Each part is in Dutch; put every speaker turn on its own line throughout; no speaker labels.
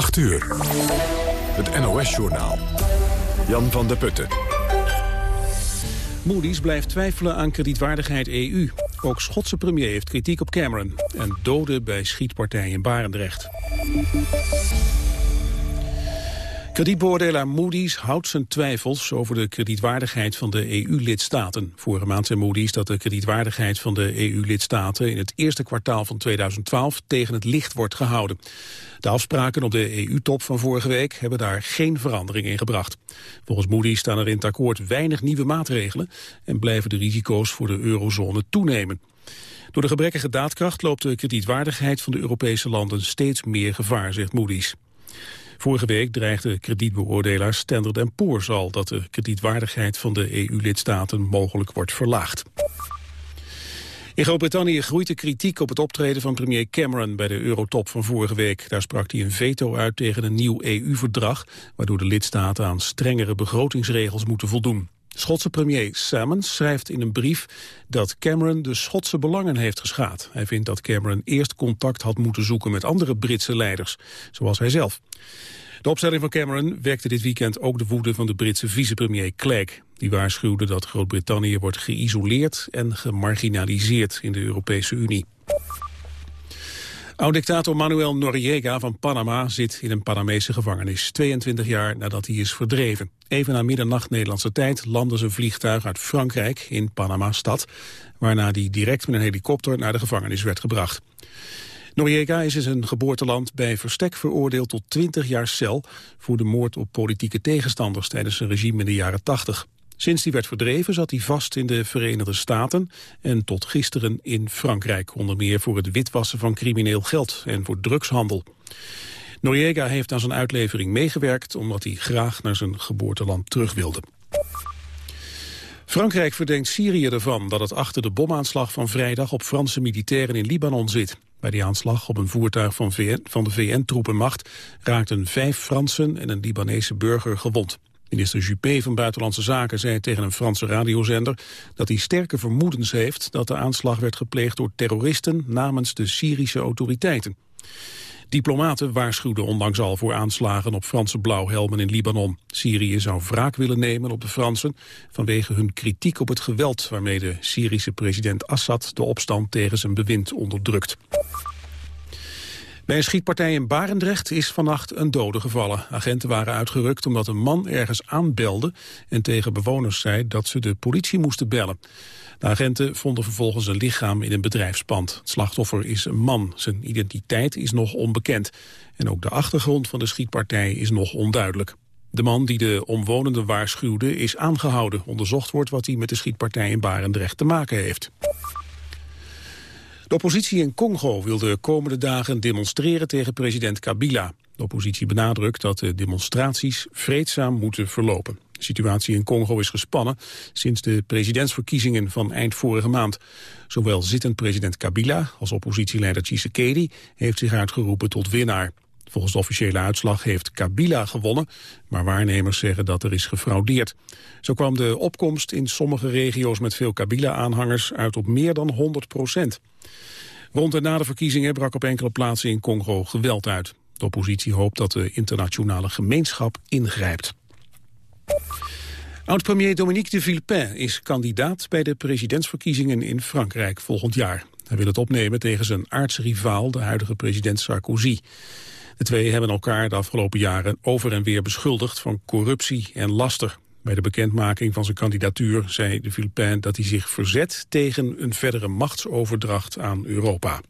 8 uur. Het NOS-journaal. Jan van der Putten.
Moody's blijft twijfelen aan kredietwaardigheid EU. Ook Schotse premier heeft kritiek op Cameron. En doden bij schietpartij in Barendrecht. Kredietbeoordelaar Moody's houdt zijn twijfels over de kredietwaardigheid van de EU-lidstaten. Vorige maand zei Moody's dat de kredietwaardigheid van de EU-lidstaten in het eerste kwartaal van 2012 tegen het licht wordt gehouden. De afspraken op de EU-top van vorige week hebben daar geen verandering in gebracht. Volgens Moody's staan er in het akkoord weinig nieuwe maatregelen en blijven de risico's voor de eurozone toenemen. Door de gebrekkige daadkracht loopt de kredietwaardigheid van de Europese landen steeds meer gevaar, zegt Moody's. Vorige week dreigde kredietbeoordelaar Standard Poor's al dat de kredietwaardigheid van de EU-lidstaten mogelijk wordt verlaagd. In Groot-Brittannië groeit de kritiek op het optreden van premier Cameron bij de eurotop van vorige week. Daar sprak hij een veto uit tegen een nieuw EU-verdrag, waardoor de lidstaten aan strengere begrotingsregels moeten voldoen. Schotse premier Salmons schrijft in een brief dat Cameron de Schotse belangen heeft geschaad. Hij vindt dat Cameron eerst contact had moeten zoeken met andere Britse leiders, zoals hij zelf. De opstelling van Cameron wekte dit weekend ook de woede van de Britse vicepremier Clegg. Die waarschuwde dat Groot-Brittannië wordt geïsoleerd en gemarginaliseerd in de Europese Unie. Oud-dictator Manuel Noriega van Panama zit in een Panamese gevangenis. 22 jaar nadat hij is verdreven. Even na middernacht Nederlandse tijd landde zijn vliegtuig uit Frankrijk in Panama-stad... waarna hij direct met een helikopter naar de gevangenis werd gebracht. Noriega is in zijn geboorteland bij verstek veroordeeld tot 20 jaar cel... voor de moord op politieke tegenstanders tijdens zijn regime in de jaren 80. Sinds hij werd verdreven zat hij vast in de Verenigde Staten... en tot gisteren in Frankrijk, onder meer voor het witwassen van crimineel geld... en voor drugshandel. Noriega heeft aan zijn uitlevering meegewerkt... omdat hij graag naar zijn geboorteland terug wilde. Frankrijk verdenkt Syrië ervan dat het achter de bomaanslag van vrijdag op Franse militairen in Libanon zit. Bij die aanslag op een voertuig van, van de VN-troepenmacht raakten vijf Fransen en een Libanese burger gewond. Minister Juppé van Buitenlandse Zaken zei tegen een Franse radiozender dat hij sterke vermoedens heeft dat de aanslag werd gepleegd door terroristen namens de Syrische autoriteiten. Diplomaten waarschuwden onlangs al voor aanslagen op Franse blauwhelmen in Libanon. Syrië zou wraak willen nemen op de Fransen vanwege hun kritiek op het geweld waarmee de Syrische president Assad de opstand tegen zijn bewind onderdrukt. Bij een schietpartij in Barendrecht is vannacht een dode gevallen. Agenten waren uitgerukt omdat een man ergens aanbelde... en tegen bewoners zei dat ze de politie moesten bellen. De agenten vonden vervolgens een lichaam in een bedrijfspand. Het slachtoffer is een man. Zijn identiteit is nog onbekend. En ook de achtergrond van de schietpartij is nog onduidelijk. De man die de omwonenden waarschuwde is aangehouden. Onderzocht wordt wat hij met de schietpartij in Barendrecht te maken heeft. De oppositie in Congo wil de komende dagen demonstreren tegen president Kabila. De oppositie benadrukt dat de demonstraties vreedzaam moeten verlopen. De situatie in Congo is gespannen sinds de presidentsverkiezingen van eind vorige maand. Zowel zittend president Kabila als oppositieleider Tshisekedi heeft zich uitgeroepen tot winnaar. Volgens de officiële uitslag heeft Kabila gewonnen, maar waarnemers zeggen dat er is gefraudeerd. Zo kwam de opkomst in sommige regio's met veel Kabila-aanhangers uit op meer dan 100 procent. Rond en na de verkiezingen brak op enkele plaatsen in Congo geweld uit. De oppositie hoopt dat de internationale gemeenschap ingrijpt. Oud-premier Dominique de Villepin is kandidaat bij de presidentsverkiezingen in Frankrijk volgend jaar. Hij wil het opnemen tegen zijn aardsrivaal, de huidige president Sarkozy. De twee hebben elkaar de afgelopen jaren over en weer beschuldigd van corruptie en laster. Bij de bekendmaking van zijn kandidatuur zei de Filipijn dat hij zich verzet tegen een verdere machtsoverdracht aan Europa.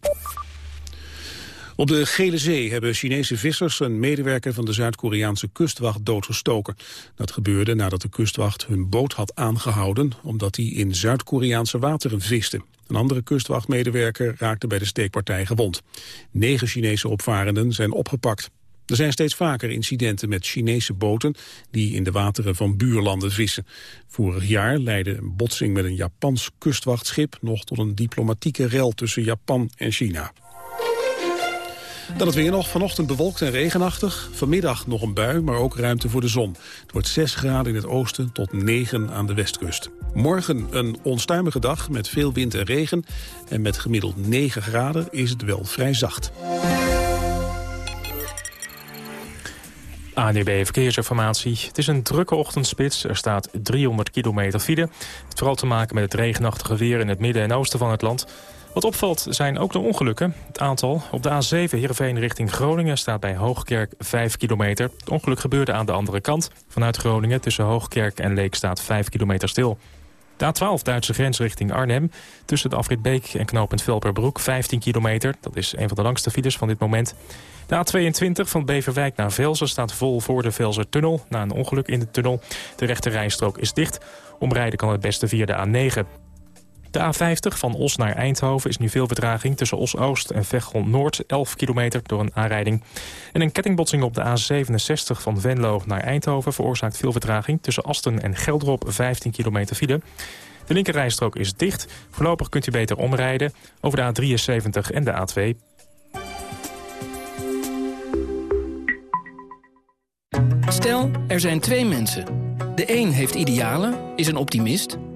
Op de Gele Zee hebben Chinese vissers een medewerker van de Zuid-Koreaanse kustwacht doodgestoken. Dat gebeurde nadat de kustwacht hun boot had aangehouden omdat hij in Zuid-Koreaanse wateren viste. Een andere kustwachtmedewerker raakte bij de steekpartij gewond. Negen Chinese opvarenden zijn opgepakt. Er zijn steeds vaker incidenten met Chinese boten die in de wateren van buurlanden vissen. Vorig jaar leidde een botsing met een Japans kustwachtschip nog tot een diplomatieke rel tussen Japan en China. Dan het weer nog. Vanochtend bewolkt en regenachtig. Vanmiddag nog een bui, maar ook ruimte voor de zon. Het wordt 6 graden in het oosten tot 9 aan de westkust. Morgen een onstuimige dag met veel wind en regen. En met gemiddeld 9 graden is het wel vrij zacht.
ADB Verkeersinformatie. Het is een drukke ochtendspits. Er staat 300 kilometer file. Het heeft vooral te maken met het regenachtige weer in het midden en oosten van het land. Wat opvalt zijn ook de ongelukken. Het aantal op de A7 Heerenveen richting Groningen staat bij Hoogkerk 5 kilometer. Het ongeluk gebeurde aan de andere kant. Vanuit Groningen tussen Hoogkerk en Leek staat 5 kilometer stil. De A12 Duitse grens richting Arnhem. Tussen de Afrit Beek en knooppunt Velperbroek 15 kilometer. Dat is een van de langste files van dit moment. De A22 van Beverwijk naar Velzen staat vol voor de Velzer-tunnel. Na een ongeluk in de tunnel. De rechte rijstrook is dicht. Omrijden kan het beste via de A9. De A50 van Os naar Eindhoven is nu veel vertraging... tussen Os-Oost en Veghel-Noord, 11 kilometer door een aanrijding. En een kettingbotsing op de A67 van Venlo naar Eindhoven... veroorzaakt veel vertraging tussen Asten en Geldrop, 15 kilometer file. De linkerrijstrook is dicht. Voorlopig kunt u beter omrijden over de A73 en de A2.
Stel, er zijn twee mensen. De een heeft idealen, is een optimist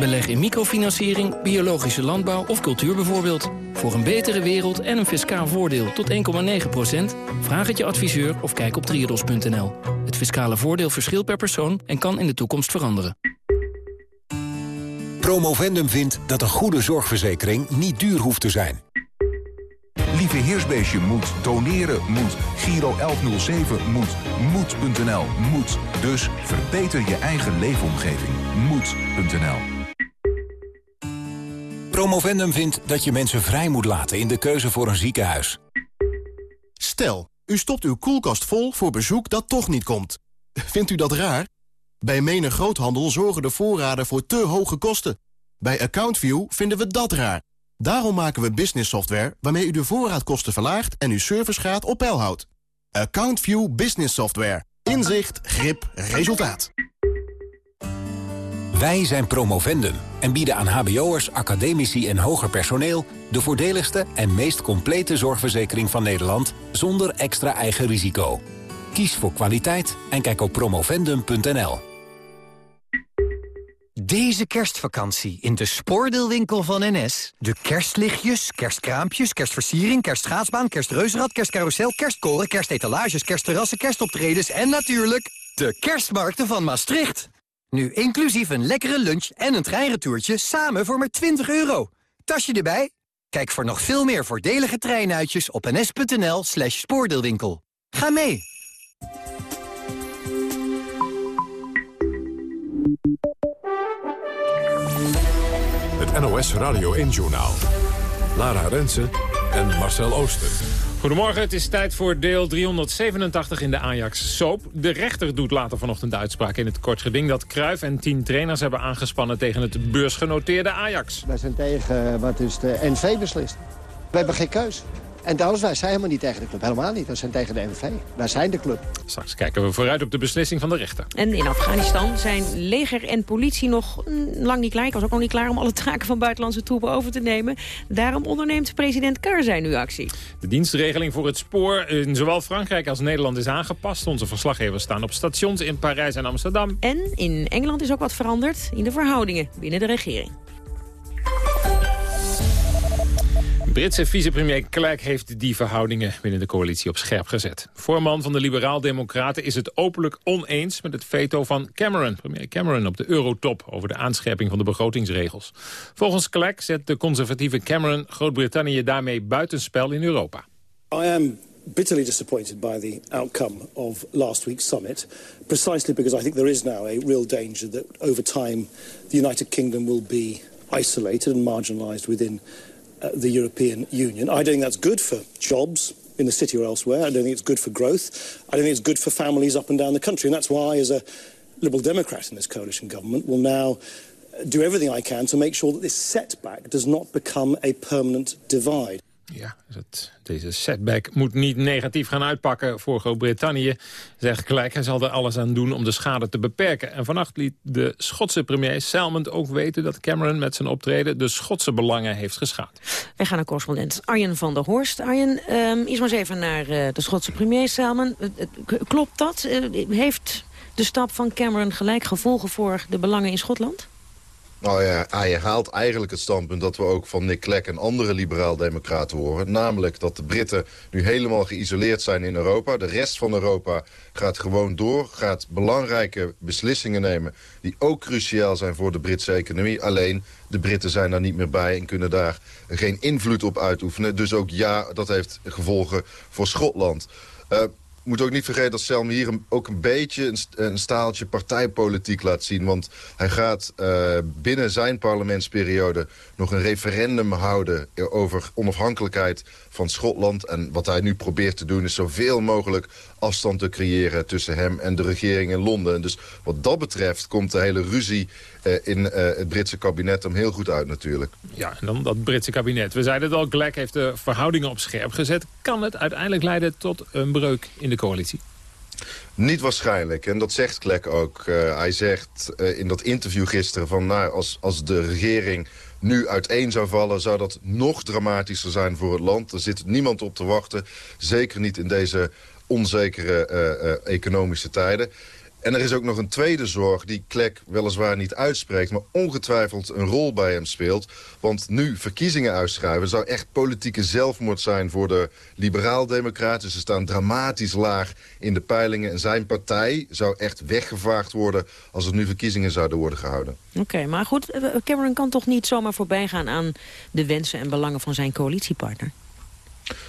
Beleg in microfinanciering, biologische landbouw of cultuur bijvoorbeeld. Voor een betere wereld en een fiscaal voordeel tot 1,9% Vraag het je adviseur of kijk op triodos.nl. Het fiscale voordeel verschilt per persoon en kan in de toekomst veranderen.
Promovendum vindt dat een goede zorgverzekering niet duur hoeft te zijn.
Lieve Heersbeestje moet, doneren moet, Giro 1107 moet, moed.nl moet. Dus verbeter je eigen leefomgeving. Moed.nl
Promovendum vindt dat je mensen vrij moet laten in de keuze voor een ziekenhuis.
Stel, u stopt uw koelkast vol voor bezoek dat toch niet komt. Vindt u dat raar? Bij menig groothandel zorgen de voorraden voor te hoge kosten. Bij AccountView vinden we dat raar. Daarom maken we business software waarmee u de voorraadkosten verlaagt en uw servicegraad op peil houdt. AccountView Business Software. Inzicht, grip, resultaat.
Wij zijn Promovendum en bieden aan hbo'ers, academici en hoger personeel... de voordeligste en meest complete zorgverzekering van Nederland... zonder extra eigen risico. Kies voor kwaliteit en kijk op promovendum.nl.
Deze kerstvakantie in de spoordeelwinkel van NS. De kerstlichtjes, kerstkraampjes, kerstversiering, kerstschaatsbaan, kerstreuzenrad, kerstcarousel, kerstkoren, kerstetalages, kerstterrassen, kerstoptredens en natuurlijk de kerstmarkten van Maastricht. Nu inclusief een lekkere lunch en een treinretourtje samen voor maar 20 euro. Tasje erbij? Kijk voor nog veel meer voordelige treinuitjes op ns.nl slash spoordeelwinkel. Ga mee!
Het NOS Radio 1-journaal. Lara Rensen en Marcel Ooster.
Goedemorgen, het is tijd voor deel 387 in de Ajax-soap. De rechter doet later vanochtend de uitspraak in het kort geding... dat Cruijff en tien trainers hebben aangespannen tegen het beursgenoteerde Ajax.
Wij zijn tegen wat dus de NV beslist. We hebben geen keus. En trouwens, wij zijn helemaal niet tegen de club. Helemaal niet. We zijn tegen de NV. Wij zijn de club.
Straks kijken we vooruit op de beslissing van de rechter.
En in Afghanistan zijn leger en politie nog lang niet klaar. Ik was ook nog niet klaar om alle taken van buitenlandse troepen over te nemen. Daarom onderneemt president Karzai nu actie.
De dienstregeling voor het spoor in zowel Frankrijk als Nederland is aangepast. Onze verslaggevers staan op stations in Parijs en Amsterdam.
En in Engeland is ook wat veranderd in de verhoudingen binnen de regering.
Britse vicepremier Clegg heeft die verhoudingen binnen de coalitie op scherp gezet. Voorman van de liberaal-democraten is het openlijk oneens met het veto van Cameron, premier Cameron op de eurotop over de aanscherping van de begrotingsregels. Volgens Clegg zet de conservatieve Cameron Groot-Brittannië daarmee buitenspel in Europa.
I am bitterly disappointed by the outcome of last week's summit, precisely because I think there is now a real danger that over time the United Kingdom will be isolated and marginalised within the European Union. I don't think that's good for jobs in the city or elsewhere. I don't think it's good for growth. I don't think it's good for families up and down the country. And that's why, as a Liberal Democrat in this coalition government, will now do everything I can to make sure that this setback does not become a permanent divide.
Ja, het, deze setback moet niet negatief gaan uitpakken voor Groot-Brittannië. Zegt gelijk, hij zal er alles aan doen om de schade te beperken. En vannacht liet de Schotse premier Salmond ook weten... dat Cameron met zijn optreden de Schotse belangen heeft geschaad.
Wij gaan naar correspondent Arjen van der Horst. Arjen, um, maar eens even naar uh, de Schotse premier Salmond. klopt dat? Uh, heeft de stap van Cameron gelijk gevolgen voor de belangen in Schotland?
Nou ja, hij haalt eigenlijk het standpunt dat we ook van Nick Clegg en andere liberaal-democraten horen. Namelijk dat de Britten nu helemaal geïsoleerd zijn in Europa. De rest van Europa gaat gewoon door, gaat belangrijke beslissingen nemen... die ook cruciaal zijn voor de Britse economie. Alleen, de Britten zijn daar niet meer bij en kunnen daar geen invloed op uitoefenen. Dus ook ja, dat heeft gevolgen voor Schotland. Uh, moet ook niet vergeten dat Selma hier ook een beetje een, staaltje partijpolitiek laat zien. Want hij gaat uh, binnen zijn parlementsperiode nog een referendum houden over onafhankelijkheid van Schotland. En wat hij nu probeert te doen is zoveel mogelijk afstand te creëren tussen hem en de regering in Londen. Dus wat dat betreft komt de hele ruzie uh, in uh, het Britse kabinet hem heel goed uit natuurlijk.
Ja, en dan dat Britse kabinet. We zeiden het al, Glegg heeft de verhoudingen op scherp gezet. Kan het uiteindelijk leiden tot een breuk in de coalitie?
Niet waarschijnlijk. En dat zegt Klek ook. Uh, hij zegt uh, in dat interview gisteren van... Nou, als, als de regering nu uiteen zou vallen... zou dat nog dramatischer zijn voor het land. Er zit niemand op te wachten. Zeker niet in deze onzekere uh, economische tijden. En er is ook nog een tweede zorg die Klek weliswaar niet uitspreekt... maar ongetwijfeld een rol bij hem speelt. Want nu verkiezingen uitschrijven zou echt politieke zelfmoord zijn... voor de liberaal-democraten. Ze staan dramatisch laag in de peilingen. En zijn partij zou echt weggevaagd worden... als er nu verkiezingen zouden worden gehouden.
Oké, maar goed, eh, Cameron kan toch niet zomaar voorbij gaan... aan de wensen en belangen van zijn coalitiepartner?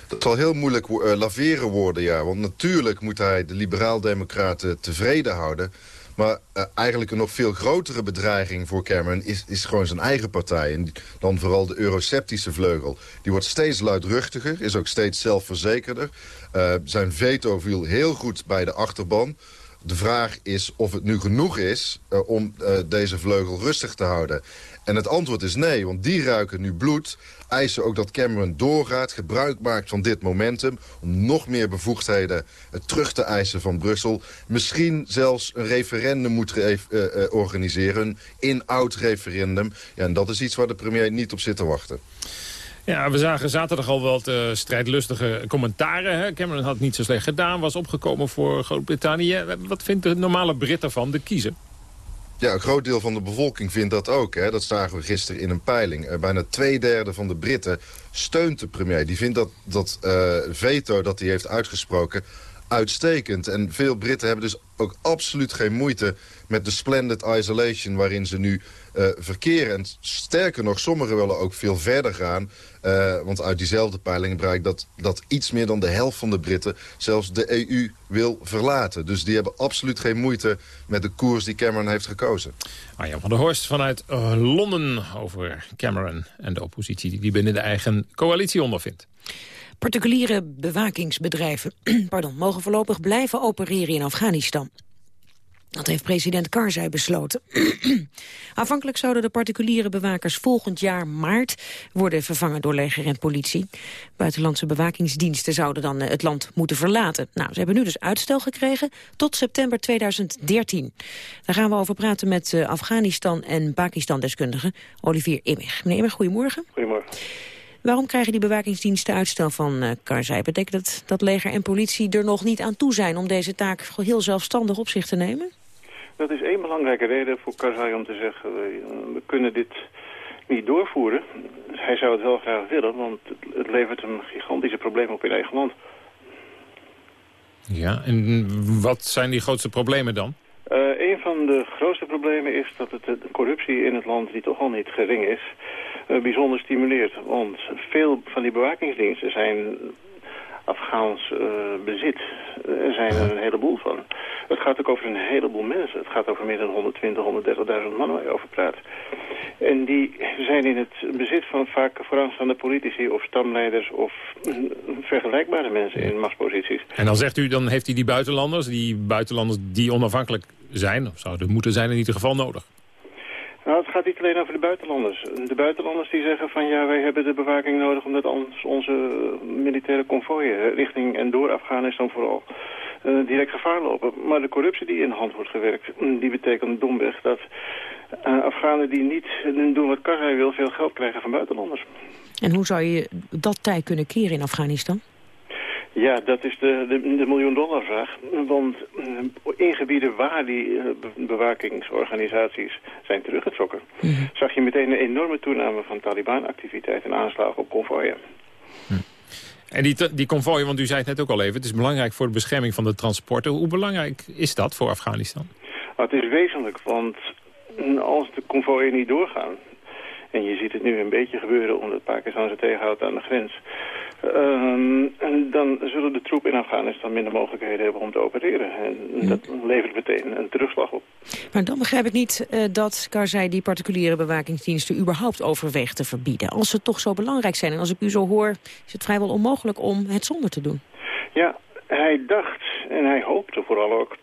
Dat zal heel moeilijk uh, laveren worden, ja. Want natuurlijk moet hij de liberaal-democraten tevreden houden. Maar uh, eigenlijk een nog veel grotere bedreiging voor Cameron is, is gewoon zijn eigen partij. En dan vooral de euroceptische vleugel. Die wordt steeds luidruchtiger, is ook steeds zelfverzekerder. Uh, zijn veto viel heel goed bij de achterban. De vraag is of het nu genoeg is om deze vleugel rustig te houden. En het antwoord is nee, want die ruiken nu bloed eisen ook dat Cameron doorgaat, gebruik maakt van dit momentum... om nog meer bevoegdheden terug te eisen van Brussel. Misschien zelfs een referendum moet uh, uh, organiseren, een in-oud referendum. Ja, en dat is iets waar de premier niet op zit te wachten.
Ja, we zagen zaterdag al wel de strijdlustige commentaren. Hè? Cameron had niet zo slecht gedaan, was opgekomen voor Groot-Brittannië. Wat vindt de normale Brit ervan, de kiezer?
Ja, een groot deel van de bevolking vindt dat ook. Hè. Dat zagen we gisteren in een peiling. Uh, bijna twee derde van de Britten steunt de premier. Die vindt dat, dat uh, veto dat hij heeft uitgesproken uitstekend. En veel Britten hebben dus ook absoluut geen moeite met de splendid isolation waarin ze nu uh, verkeren. En sterker nog, sommigen willen ook veel verder gaan. Uh, want uit diezelfde peiling blijkt dat, dat iets meer dan de helft van de Britten... zelfs de EU wil verlaten. Dus die hebben absoluut geen moeite met de koers die Cameron heeft gekozen.
Arjan van der Horst vanuit uh, Londen over Cameron en de oppositie... die die binnen de eigen coalitie ondervindt.
Particuliere bewakingsbedrijven pardon, mogen voorlopig blijven opereren in Afghanistan. Dat heeft president Karzai besloten. Aanvankelijk zouden de particuliere bewakers volgend jaar maart worden vervangen door leger en politie. Buitenlandse bewakingsdiensten zouden dan eh, het land moeten verlaten. Nou, ze hebben nu dus uitstel gekregen tot september 2013. Daar gaan we over praten met uh, Afghanistan en Pakistan-deskundige Olivier Immig. Meneer Immig, goedemorgen.
Goedemorgen.
Waarom krijgen die bewakingsdiensten uitstel van uh, Karzai? Betekent dat dat leger en politie er nog niet aan toe zijn... om deze taak heel zelfstandig op zich te nemen?
Dat is één belangrijke reden voor Karzai om te zeggen... we kunnen dit niet doorvoeren. Hij zou het wel graag willen, want het levert hem gigantische problemen op in eigen land.
Ja, en wat zijn die grootste problemen dan?
Uh, een van de grootste problemen is dat het, de corruptie in het land, die toch al niet gering is, uh, bijzonder stimuleert. Want veel van die bewakingsdiensten zijn Afghaans uh, bezit. Er zijn er een heleboel van. Het gaat ook over een heleboel mensen. Het gaat over meer dan 120, 130.000 mannen waar je over praat. En die zijn in het bezit van vaak vooraanstaande politici of stamleiders of vergelijkbare mensen in machtsposities.
En dan zegt u, dan heeft hij die buitenlanders, die buitenlanders die onafhankelijk zijn, of zouden moeten zijn in ieder geval nodig.
Nou, het gaat niet alleen over de buitenlanders. De buitenlanders die zeggen van ja, wij hebben de bewaking nodig omdat ons, onze militaire konvooien richting en door Afghanistan vooral uh, direct gevaar lopen. Maar de corruptie die in hand wordt gewerkt, die betekent domweg dat Afghanen die niet doen wat Karzai wil, veel geld krijgen van buitenlanders.
En hoe zou je dat tij kunnen keren in Afghanistan?
Ja, dat is de, de, de miljoen dollar vraag. Want eh, in gebieden waar die eh, bewakingsorganisaties zijn teruggetrokken... Mhm. zag je meteen een enorme toename van Taliban-activiteit en aanslagen op konvooien.
Hm. En die, die konvooien, want u zei het net ook al even... het is belangrijk voor de bescherming van de transporten. Hoe belangrijk is dat voor Afghanistan?
Nou, het is wezenlijk, want als de konvooien niet doorgaan... en je ziet het nu een beetje gebeuren omdat Pakistan ze tegenhoudt aan de grens... En dan zullen de troepen in Afghanistan minder mogelijkheden hebben om te opereren. En dat levert meteen een terugslag op.
Maar dan begrijp ik niet uh, dat Karzai die particuliere bewakingsdiensten überhaupt overweegt te verbieden. Als ze toch zo belangrijk zijn en als ik u zo hoor, is het vrijwel onmogelijk om het zonder te doen.
Ja, hij dacht en hij hoopte vooral ook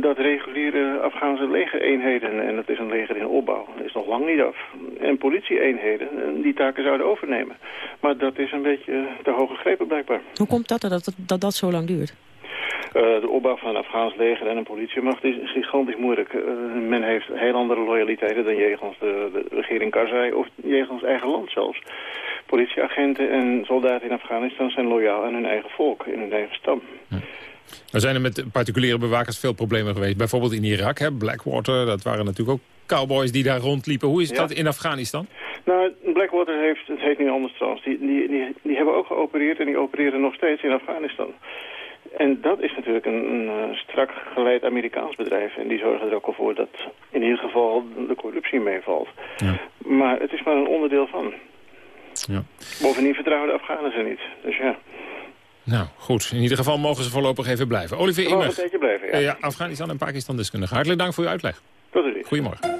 dat reguliere Afghaanse legereenheden, en dat is een leger in opbouw, dat is nog lang niet af, en politieeenheden die taken zouden overnemen. Maar dat is een beetje te hoog gegrepen blijkbaar.
Hoe komt dat dat dat, dat, dat zo lang duurt?
Uh, de opbouw van een Afghaans leger en een politiemacht is gigantisch moeilijk. Uh, men heeft heel andere loyaliteiten dan jegens de, de regering Karzai of jegens eigen land zelfs. Politieagenten en soldaten in Afghanistan zijn loyaal aan hun eigen volk, in hun eigen stam. Hm.
Er zijn er met particuliere bewakers veel problemen geweest. Bijvoorbeeld in Irak, hè, Blackwater, dat waren natuurlijk ook cowboys die daar rondliepen. Hoe is dat in Afghanistan?
Nou, Blackwater heeft, het heet niet anders trouwens, die, die, die, die, hebben ook geopereerd en die opereren nog steeds in Afghanistan. En dat is natuurlijk een, een eh, strak geleid Amerikaans bedrijf. En die zorgen er ook al voor dat in ieder geval de corruptie meevalt. Ja. Maar het is maar een onderdeel van. Ja. Bovendien vertrouwen de Afghanen ze niet. Dus ja.
Nou, goed. In ieder geval mogen ze voorlopig even blijven. Olivier Immer.
een beetje blijven, ja.
ja. Afghanistan en Pakistan deskundige. Hartelijk dank voor uw uitleg.
Tot ziens.
Goedemorgen.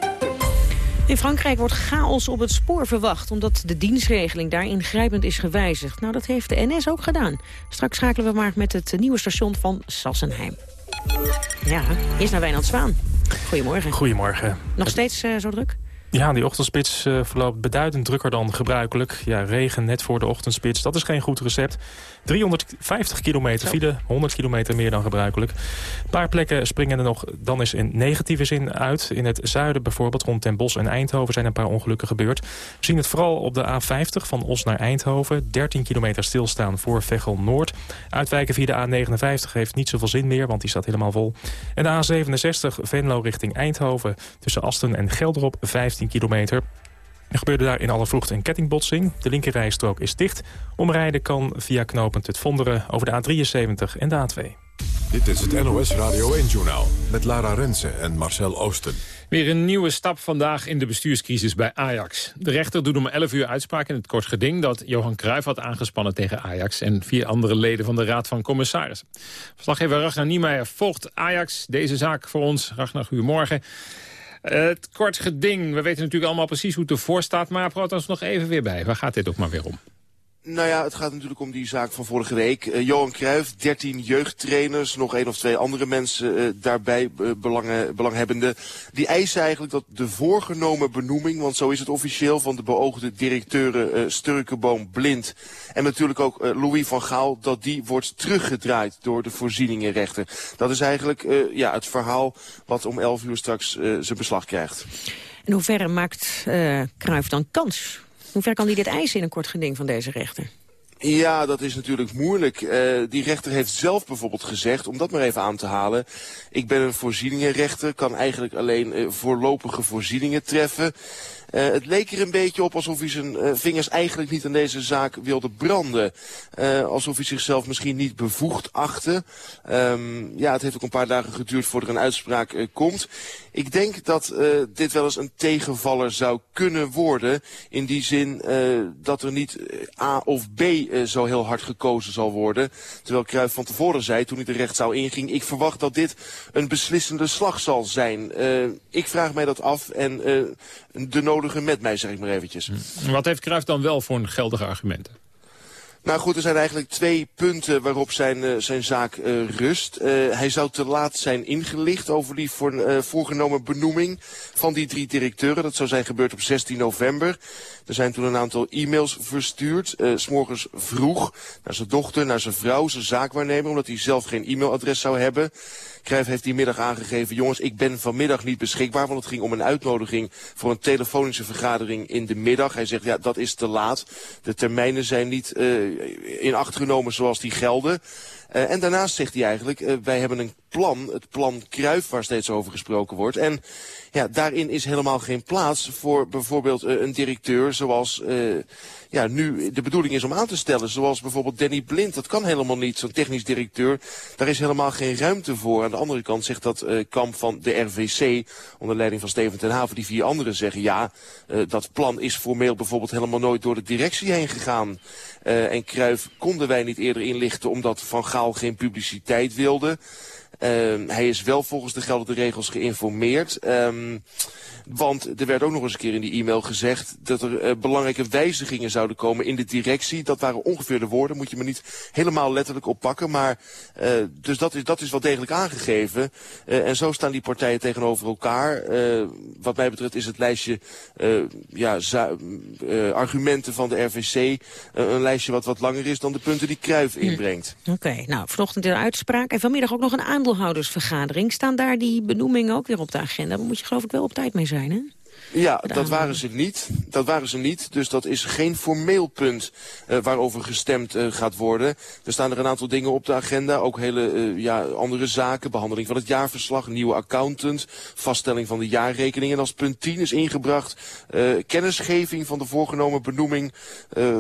In Frankrijk wordt chaos op het spoor verwacht... omdat de dienstregeling daar ingrijpend is gewijzigd. Nou, dat heeft de NS ook gedaan. Straks schakelen we maar met het nieuwe station van Sassenheim. Ja, eerst naar Wijnand Zwaan. Goedemorgen.
Goedemorgen.
Nog steeds uh, zo druk?
Ja, die ochtendspits uh, verloopt beduidend drukker dan gebruikelijk. Ja, regen net voor de ochtendspits, dat is geen goed recept. 350 kilometer file, 100 kilometer meer dan gebruikelijk. Een paar plekken springen er nog dan eens in negatieve zin uit. In het zuiden bijvoorbeeld, rond Den Bosch en Eindhoven... zijn een paar ongelukken gebeurd. We zien het vooral op de A50 van Os naar Eindhoven. 13 kilometer stilstaan voor Veghel Noord. Uitwijken via de A59 heeft niet zoveel zin meer, want die staat helemaal vol. En de A67 Venlo richting Eindhoven. Tussen Asten en Gelderop 15 kilometer. Er gebeurde daar in alle vroegte een kettingbotsing. De linkerrijstrook is dicht. Omrijden kan via knopend het Vonderen over de A73 en de A2.
Dit is het NOS Radio 1-journaal met Lara Rensen en Marcel Oosten.
Weer een nieuwe stap vandaag in de bestuurscrisis bij Ajax. De rechter doet om 11 uur uitspraak in het kort geding... dat Johan Cruijff had aangespannen tegen Ajax... en vier andere leden van de Raad van Commissarissen. Verslaggever Ragnar Niemeyer volgt Ajax. Deze zaak voor ons. Ragnar, goedemorgen. Het kort geding, we weten natuurlijk allemaal precies hoe het ervoor staat... maar praat ons nog even weer bij. Waar gaat dit ook maar weer om?
Nou ja, het gaat natuurlijk om die zaak van vorige week. Uh, Johan Cruijff, 13 jeugdtrainers, nog één of twee andere mensen uh, daarbij, uh, belangen. Die eisen eigenlijk dat de voorgenomen benoeming, want zo is het officieel van de beoogde directeuren Sturkenboom Blind. En natuurlijk ook Louis van Gaal, dat die wordt teruggedraaid door de voorzieningenrechter. Dat is eigenlijk ja, het verhaal wat om 11 uur straks zijn beslag krijgt.
In hoeverre maakt Cruijff dan kans hoe ver kan hij dit eisen in een kort geding van deze rechter?
Ja, dat is natuurlijk moeilijk. Uh, die rechter heeft zelf bijvoorbeeld gezegd, om dat maar even aan te halen... ik ben een voorzieningenrechter, kan eigenlijk alleen uh, voorlopige voorzieningen treffen... Uh, het leek er een beetje op alsof hij zijn uh, vingers eigenlijk niet aan deze zaak wilde branden. Uh, alsof hij zichzelf misschien niet bevoegd achtte. Um, ja, het heeft ook een paar dagen geduurd voordat er een uitspraak komt. Ik denk dat dit wel eens een tegenvaller zou kunnen worden. In die zin dat er niet A of B zo heel hard gekozen zal worden. Terwijl Cruijff van tevoren zei, toen hij de rechtszaal inging... ik verwacht dat dit een beslissende slag zal zijn. Ik vraag mij dat af en de met mij, zeg ik maar eventjes.
Wat heeft Cruijff dan wel voor een geldige argumenten?
Nou goed, er zijn eigenlijk twee punten waarop zijn, uh, zijn zaak uh, rust. Uh, hij zou te laat zijn ingelicht over die voor, voorgenomen benoeming van die drie directeuren. Dat zou zijn gebeurd op 16 november. Er zijn toen een aantal e-mails verstuurd, uh, s'morgens vroeg, naar zijn dochter, naar zijn vrouw, zijn zaakwaarnemer, omdat hij zelf geen e-mailadres zou hebben. Cruijff heeft die middag aangegeven, jongens, ik ben vanmiddag niet beschikbaar, want het ging om een uitnodiging voor een telefonische vergadering in de middag. Hij zegt, ja, dat is te laat. De termijnen zijn niet uh, in acht genomen zoals die gelden. Uh, en daarnaast zegt hij eigenlijk, uh, wij hebben een plan, het plan Kruif waar steeds over gesproken wordt. En ja, daarin is helemaal geen plaats voor bijvoorbeeld uh, een directeur zoals ja, nu de bedoeling is om aan te stellen. Zoals bijvoorbeeld Danny Blind, dat kan helemaal niet, zo'n technisch directeur. Daar is helemaal geen ruimte voor. Aan de andere kant zegt dat kamp van de RVC, onder leiding van Steven ten Haven, die vier anderen zeggen, ja, dat plan is formeel bijvoorbeeld helemaal nooit door de directie heen gegaan. en Kruif konden wij niet eerder inlichten omdat Van Gaal geen publiciteit wilde. Uh, hij is wel volgens de geldende regels geïnformeerd. Um, want er werd ook nog eens een keer in die e-mail gezegd dat er uh, belangrijke wijzigingen zouden komen in de directie. Dat waren ongeveer de woorden, moet je me niet helemaal letterlijk oppakken. Maar uh, dus dat is, dat is wel degelijk aangegeven. Uh, en zo staan die partijen tegenover elkaar. wat mij betreft is het lijstje ja, argumenten van de RVC een lijstje wat wat langer is dan de punten die Kruif hm. inbrengt.
Oké, okay, nou vanochtend de uitspraak en vanmiddag ook nog een aandeelhoudersvergadering. Staan daar die benoemingen ook weer op de agenda? Daar moet je geloof ik wel op tijd mee zijn, hè?
Ja, dat waren ze niet. Dat waren ze niet. Dus dat is geen formeel punt uh, waarover gestemd uh, gaat worden. Er staan er een aantal dingen op de agenda. Ook hele uh, ja, andere zaken. Behandeling van het jaarverslag, nieuwe accountant, vaststelling van de jaarrekening. En als punt 10 is ingebracht kennisgeving van de voorgenomen benoeming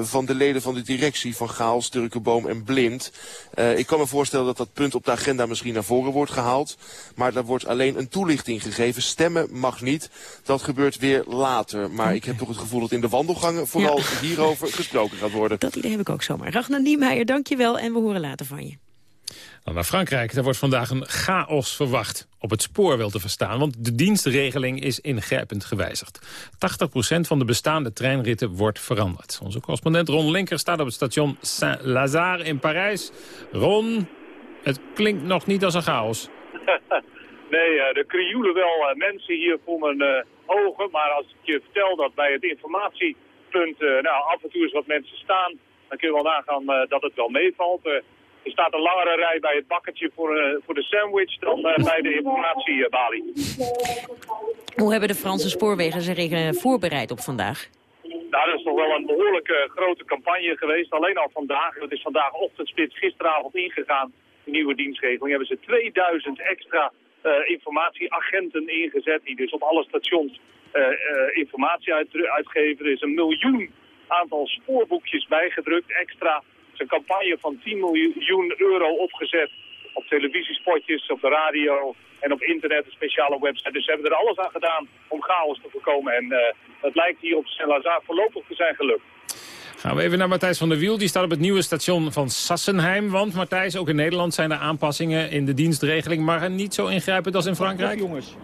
van de leden van de directie van Gaal, Sturkenboom en Blind. ik kan me voorstellen dat dat punt op de agenda misschien naar voren wordt gehaald. Maar daar wordt alleen een toelichting gegeven. Stemmen mag niet. Dat gebeurt weer later. Maar ik heb toch het gevoel dat in de wandelgangen vooral hierover gesproken gaat worden.
Dat idee heb ik ook zomaar. Ragnar Niemeyer, dankjewel en we horen later van je.
Dan naar Frankrijk. Daar wordt vandaag een chaos verwacht. Op het spoor wel te verstaan, want de dienstregeling is ingrijpend gewijzigd. 80% van de bestaande treinritten wordt veranderd. Onze correspondent Ron Linker staat op het station Saint-Lazare in Parijs. Ron, het klinkt nog niet als een chaos.
nee, uh, er krioelen wel uh, mensen hier voor mijn ogen. Maar als ik je vertel dat bij het informatiepunt nou, af en toe eens wat mensen staan... dan kun je wel nagaan dat het wel meevalt. er staat een langere rij bij het bakkertje voor, voor de sandwich dan bij de informatiebalie.
Hoe hebben de Franse spoorwegen zich voorbereid op vandaag?
Nou, dat is toch wel een behoorlijke grote campagne geweest. Alleen al vandaag, het is vandaag ochtendspits, gisteravond ingegaan, de nieuwe dienstregeling, hebben ze 2000 extra informatieagenten ingezet die dus op alle stations uh, uh, informatie uit, uitgeven. Er is een miljoen aantal spoorboekjes bijgedrukt extra. Is een campagne van 10 miljoen euro opgezet op televisiespotjes, op de radio en op internet, een speciale website. Dus ze hebben er alles aan gedaan om chaos te voorkomen. En het lijkt hier op Saint-Lazare voorlopig te zijn gelukt.
Gaan we even naar Matthijs van der Wiel. Die staat op het nieuwe station van Sassenheim. Want Matthijs, ook in Nederland zijn er aanpassingen in de dienstregeling... maar niet zo ingrijpend als in Frankrijk.
jongens.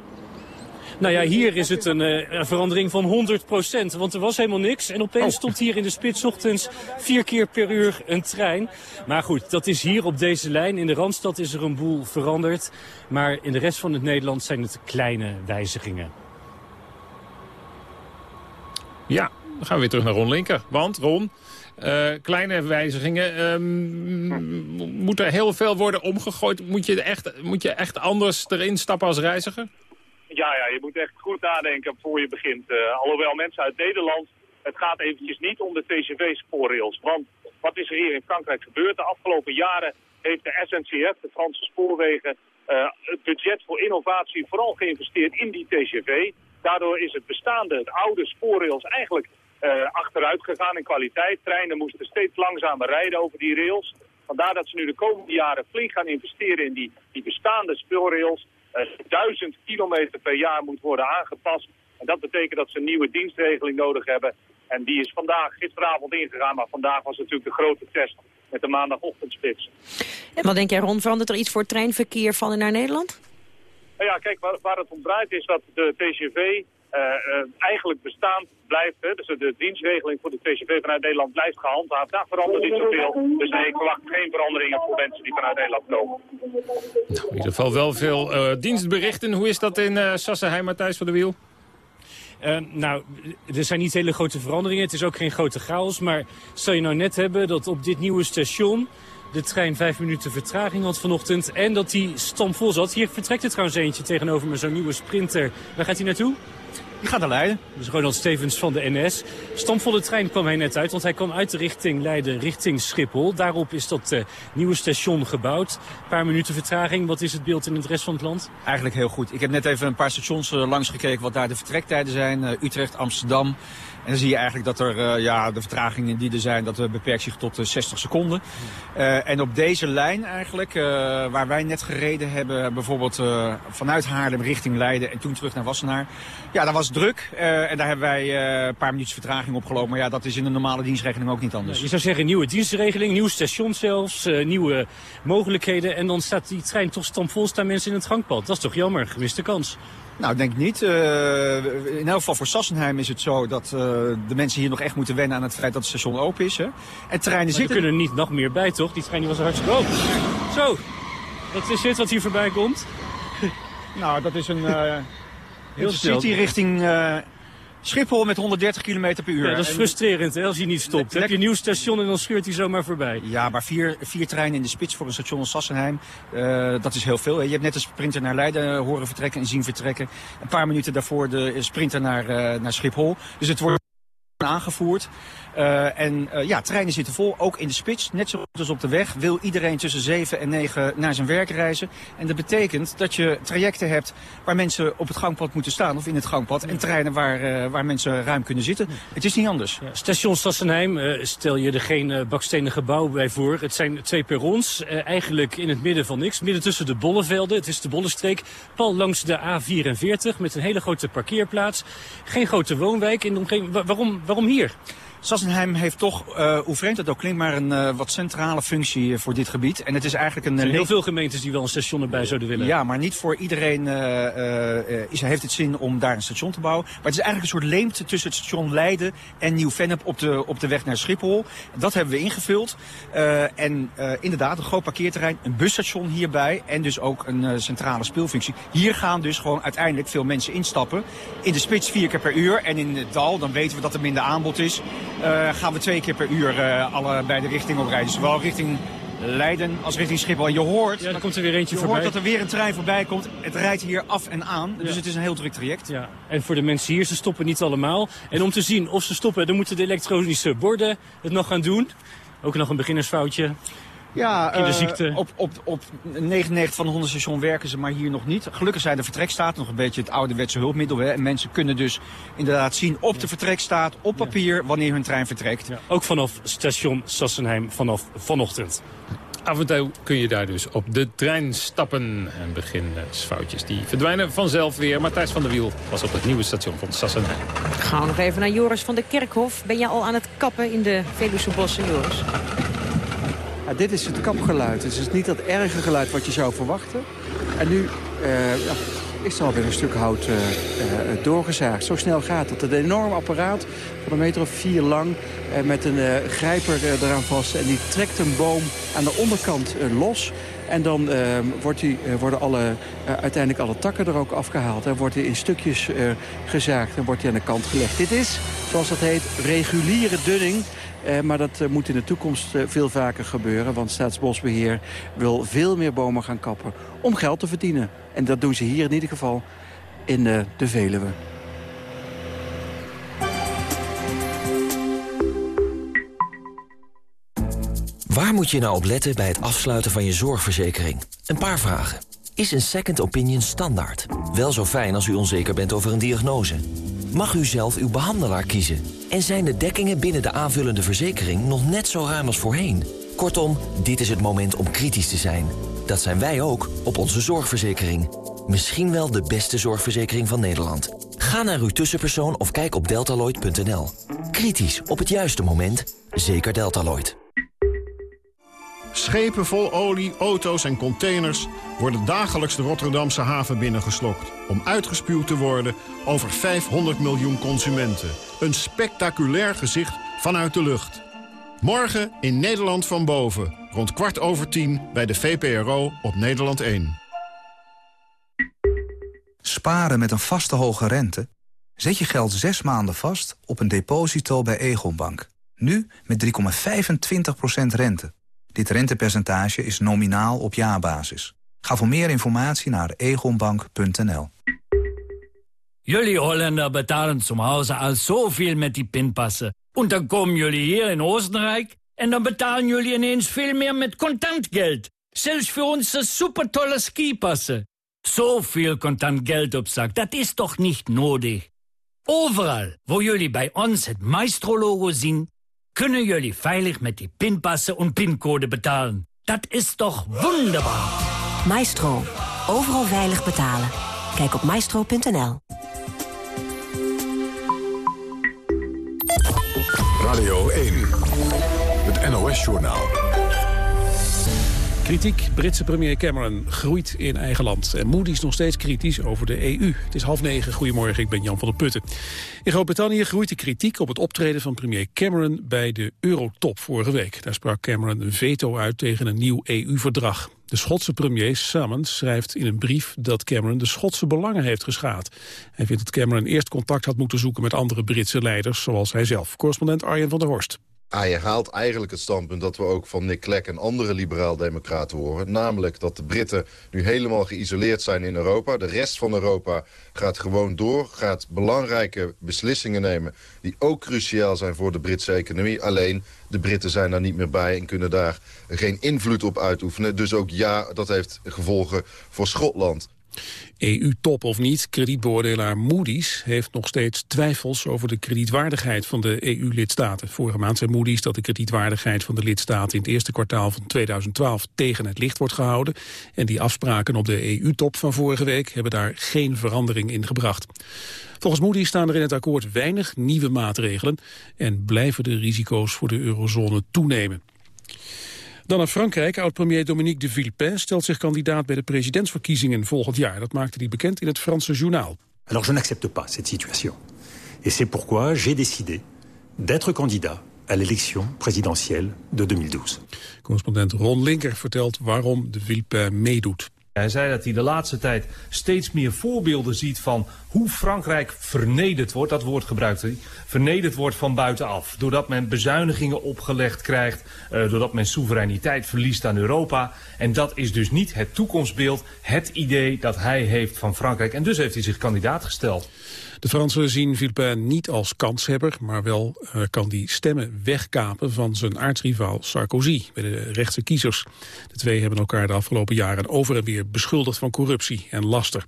Nou ja, hier is het een, uh, verandering van 100% Want er was helemaal niks. En opeens oh. stond hier in de spits ochtends vier keer per uur een trein. Maar goed, dat is hier op deze lijn. In de Randstad is er een boel veranderd. Maar in de rest van het Nederland zijn het kleine wijzigingen.
Ja, gaan we weer terug naar Ron Linker. Want, Ron, uh, kleine wijzigingen. Um, moet er heel veel worden omgegooid? Moet je, echt, moet je echt anders erin stappen als reiziger?
Ja, ja, je moet echt goed nadenken voor je begint. Uh, alhoewel mensen uit Nederland, het gaat eventjes niet om de TGV-spoorrails. Want wat is er hier in Frankrijk gebeurd? De afgelopen jaren heeft de SNCF, de Franse spoorwegen, uh, het budget voor innovatie vooral geïnvesteerd in die TGV. Daardoor is het bestaande, het oude spoorrails eigenlijk achteruit gegaan in kwaliteit. Treinen moesten steeds langzamer rijden over die rails. Vandaar dat ze nu de komende jaren flink gaan investeren in die, die bestaande spoorrails. Uh, duizend kilometer per jaar moet worden aangepast. En dat betekent dat ze een nieuwe dienstregeling nodig hebben. En die is vandaag, gisteravond ingegaan, maar vandaag was natuurlijk de grote test met de maandagochtendspits.
En wat denk jij, Ron, verandert er iets voor het treinverkeer van en naar Nederland?
Nou ja, kijk, waar, waar het om draait is dat de TGV eigenlijk bestaand blijft. Hè. Dus de dienstregeling voor de TGV vanuit Nederland blijft gehandhaafd. Daar verandert niet zoveel. Dus nee, ik verwacht geen veranderingen voor mensen die vanuit Nederland komen.
Nou, in ieder geval wel veel uh, dienstberichten. Hoe is dat in uh, Sassenheim, Matthijs van de Wiel?
Uh, nou, er zijn niet hele grote veranderingen. Het is ook geen grote chaos. Maar zou je nou net hebben dat op dit nieuwe station de trein vijf minuten vertraging had vanochtend. En dat die stampvol zat. Hier vertrekt er trouwens eentje tegenover me, zo'n nieuwe sprinter. Waar gaat hij naartoe?
Die gaat naar Leiden.
Dat is Ronald Stevens van de NS. Stampvolle trein kwam hij net uit, want hij kwam uit de richting Leiden, richting Schiphol. Daarop is dat uh, nieuwe station gebouwd. Een paar minuten vertraging. Wat is het beeld in het rest van het land?
Eigenlijk heel goed. Ik heb net even een paar stations uh, langs gekeken wat daar de vertrektijden zijn. Uh, Utrecht, Amsterdam. En dan zie je eigenlijk dat er, uh, ja, de vertragingen die er zijn, dat beperkt zich tot uh, 60 seconden. Uh, en op deze lijn eigenlijk, uh, waar wij net gereden hebben, bijvoorbeeld uh, vanuit Haarlem richting Leiden en toen terug naar Wassenaar. Ja, dat was druk uh, en daar hebben wij uh, een paar minuutjes vertraging opgelopen. Maar ja, dat is in de normale dienstregeling ook niet anders.
Je zou zeggen nieuwe dienstregeling, nieuw station zelfs, uh, nieuwe mogelijkheden. En dan staat die trein toch stampvol, staan mensen in het gangpad. Dat is toch jammer, gemiste kans.
Nou, ik denk niet. Uh, in elk geval voor Sassenheim is het zo dat uh, de mensen hier nog echt moeten wennen aan het feit dat het station open is. Hè? En treinen zitten...
er kunnen niet nog meer bij, toch? Die trein die was hartstikke open. Zo, dat is het wat hier voorbij komt.
nou, dat is een uh, heel city richting Schiphol met 130 km per uur.
Ja, dat is frustrerend hè, als hij niet stopt. Heb je een nieuw station en dan scheurt hij zomaar voorbij.
Ja, maar vier, vier treinen in de spits voor een station als Sassenheim, uh, dat is heel veel. Je hebt net een sprinter naar Leiden horen vertrekken en zien vertrekken. Een paar minuten daarvoor de sprinter naar, uh, naar Schiphol. Dus het wordt aangevoerd. Uh, en uh, ja, treinen zitten vol, ook in de spits. Net zoals dus op de weg wil iedereen tussen 7 en 9 naar zijn werk reizen. En dat betekent dat je trajecten hebt waar mensen op het gangpad moeten staan of in het gangpad. En treinen waar, uh, waar mensen ruim kunnen zitten. Het is niet anders.
Station Sassenheim, stel je er geen bakstenen gebouw bij voor. Het zijn twee perrons, eigenlijk in het midden van niks. Midden tussen de bollevelden, het is de bollenstreek. Pal langs de A44 met een hele grote parkeerplaats. Geen grote woonwijk in de omgeving. Wa waarom, waarom hier?
Sassenheim heeft toch, uh, hoe vreemd het ook klinkt, maar een uh, wat centrale functie voor dit gebied. En het is eigenlijk een...
Er zijn heel veel gemeentes die wel een station erbij zouden willen.
Ja, maar niet voor iedereen is, heeft het zin om daar een station te bouwen. Maar het is eigenlijk een soort leemte tussen het station Leiden en Nieuw-Vennep op de, op de weg naar Schiphol. Dat hebben we ingevuld. en inderdaad, een groot parkeerterrein, een busstation hierbij en dus ook een centrale speelfunctie. Hier gaan dus gewoon uiteindelijk veel mensen instappen. In de spits vier keer per uur en in het dal, dan weten we dat er minder aanbod is. Uh, gaan we twee keer per uur uh, alle beide richtingen oprijden. Zowel richting Leiden als richting Schiphol. En je hoort,
ja, komt er weer eentje
je
voorbij.
hoort dat er weer een trein voorbij komt. Het rijdt hier af en aan. Dus ja. het is een heel druk traject.
Ja. En voor de mensen hier, ze stoppen niet allemaal. En om te zien of ze stoppen, dan moeten de elektronische borden het nog gaan doen. Ook nog een beginnersfoutje.
Ja, uh, op, op, op 99 van de 100 stations werken ze, maar hier nog niet. Gelukkig zijn de vertrekstaat nog een beetje het ouderwetse hulpmiddel. Hè. En mensen kunnen dus inderdaad zien op de vertrekstaat, op papier, wanneer hun trein vertrekt.
Ja. Ook vanaf station Sassenheim vanaf vanochtend.
Af en toe kun je daar dus op de trein stappen. En beginsfoutjes die verdwijnen vanzelf weer. Matthijs van der Wiel was op het nieuwe station van Sassenheim.
Gaan we nog even naar Joris van der Kerkhof. Ben je al aan het kappen in de Veluwe bossen, Joris?
Dit is het kapgeluid. Het is niet dat erge geluid wat je zou verwachten. En nu ja, is er alweer een stuk hout uh, uh, doorgezaagd. Zo snel gaat het. Een enorm apparaat van een meter of vier lang... met een grijper eraan vast. En die trekt een boom aan de onderkant los... En dan uh, wordt die, worden alle, uiteindelijk alle takken er ook afgehaald. En wordt hij in stukjes gezaagd en wordt hij aan de kant gelegd. Dit is, zoals dat heet, reguliere dunning. Uh, maar dat uh, moet in de toekomst uh, veel vaker gebeuren. Want Staatsbosbeheer wil veel meer bomen gaan kappen om geld te verdienen. En dat doen ze hier in ieder geval in de Veluwe.
Waar moet je nou op letten bij het afsluiten van je zorgverzekering? Een paar vragen. Is een second opinion standaard? Wel zo fijn als u onzeker bent over een diagnose. Mag u zelf uw behandelaar kiezen? En zijn de dekkingen binnen de aanvullende verzekering nog net zo ruim als voorheen? Kortom, dit is het moment om kritisch te zijn. Dat zijn wij ook op onze zorgverzekering. Misschien wel de beste zorgverzekering van Nederland. Ga naar uw tussenpersoon of kijk op deltaloid.nl. Kritisch op het juiste moment. Zeker Deltaloid.
Schepen vol olie, auto's en containers worden dagelijks de Rotterdamse haven binnengeslokt... om uitgespuwd te worden over 500 miljoen consumenten. Een spectaculair gezicht vanuit de lucht. Morgen in Nederland van boven, rond kwart over tien bij de VPRO op Nederland 1.
Sparen met een vaste hoge rente? Zet je geld zes maanden vast op een deposito bij Egonbank. Nu met 3,25% rente. Dit rentepercentage is nominaal op jaarbasis. Ga voor meer informatie naar egonbank.nl.
Jullie Holländer betalen zum Hause al zoveel met die pinpassen. En dan komen jullie hier in Oostenrijk... en dan betalen jullie ineens veel meer met contant geld. Zelfs voor onze supertolle skipassen. Zoveel contant geld op zak, dat is toch niet nodig? Overal, waar jullie bij ons het Maestro-logo zien... kunnen jullie veilig met die pinpassen en pincode betalen. Dat is toch wonderbaar?
Maestro. Overal veilig betalen. Kijk op maestro.nl.
Radio 1. Het NOS-journaal.
Kritiek. Britse premier Cameron groeit in eigen land. En Moody is nog steeds kritisch over de EU. Het is half negen. Goedemorgen, ik ben Jan van der Putten. In Groot-Brittannië groeit de kritiek op het optreden van premier Cameron bij de Eurotop vorige week. Daar sprak Cameron een veto uit tegen een nieuw EU-verdrag. De Schotse premier Salmons schrijft in een brief dat Cameron de Schotse belangen heeft geschaad. Hij vindt dat Cameron eerst contact had moeten zoeken met andere Britse leiders, zoals hij zelf. Correspondent Arjen van der Horst.
Je haalt eigenlijk het standpunt dat we ook van Nick Clegg en andere liberaal-democraten horen. Namelijk dat de Britten nu helemaal geïsoleerd zijn in Europa. De rest van Europa gaat gewoon door, gaat belangrijke beslissingen nemen... die ook cruciaal zijn voor de Britse economie. Alleen, de Britten zijn daar niet meer bij en kunnen daar geen invloed op uitoefenen. Dus ook ja, dat heeft gevolgen voor Schotland.
EU-top of niet, kredietbeoordelaar Moody's heeft nog steeds twijfels over de kredietwaardigheid van de EU-lidstaten. Vorige maand zei Moody's dat de kredietwaardigheid van de lidstaten in het eerste kwartaal van 2012 tegen het licht wordt gehouden. En die afspraken op de EU-top van vorige week hebben daar geen verandering in gebracht. Volgens Moody's staan er in het akkoord weinig nieuwe maatregelen en blijven de risico's voor de eurozone toenemen. Dan naar Frankrijk. Oud-premier Dominique de Villepin stelt zich kandidaat bij de presidentsverkiezingen volgend jaar. Dat maakte hij bekend in het Franse journaal.
Alors je n'accepte pas cette situation. Et c'est pourquoi j'ai décidé d'être candidat à l'élection présidentielle de 2012.
Correspondent Ron Linker vertelt waarom de Villepin meedoet.
Hij zei dat hij de laatste tijd steeds meer voorbeelden ziet van hoe Frankrijk vernederd wordt. Dat woord gebruikt hij. Vernederd wordt van buitenaf. Doordat men bezuinigingen opgelegd krijgt. Uh, doordat men soevereiniteit verliest aan Europa. En dat is dus niet het toekomstbeeld, het idee dat hij heeft van Frankrijk. En dus heeft hij zich kandidaat gesteld.
De Fransen zien Villepin niet als kanshebber, maar wel uh, kan die stemmen wegkapen van zijn aardsrivaal Sarkozy bij de rechtse kiezers. De twee hebben elkaar de afgelopen jaren over en weer beschuldigd van corruptie en laster.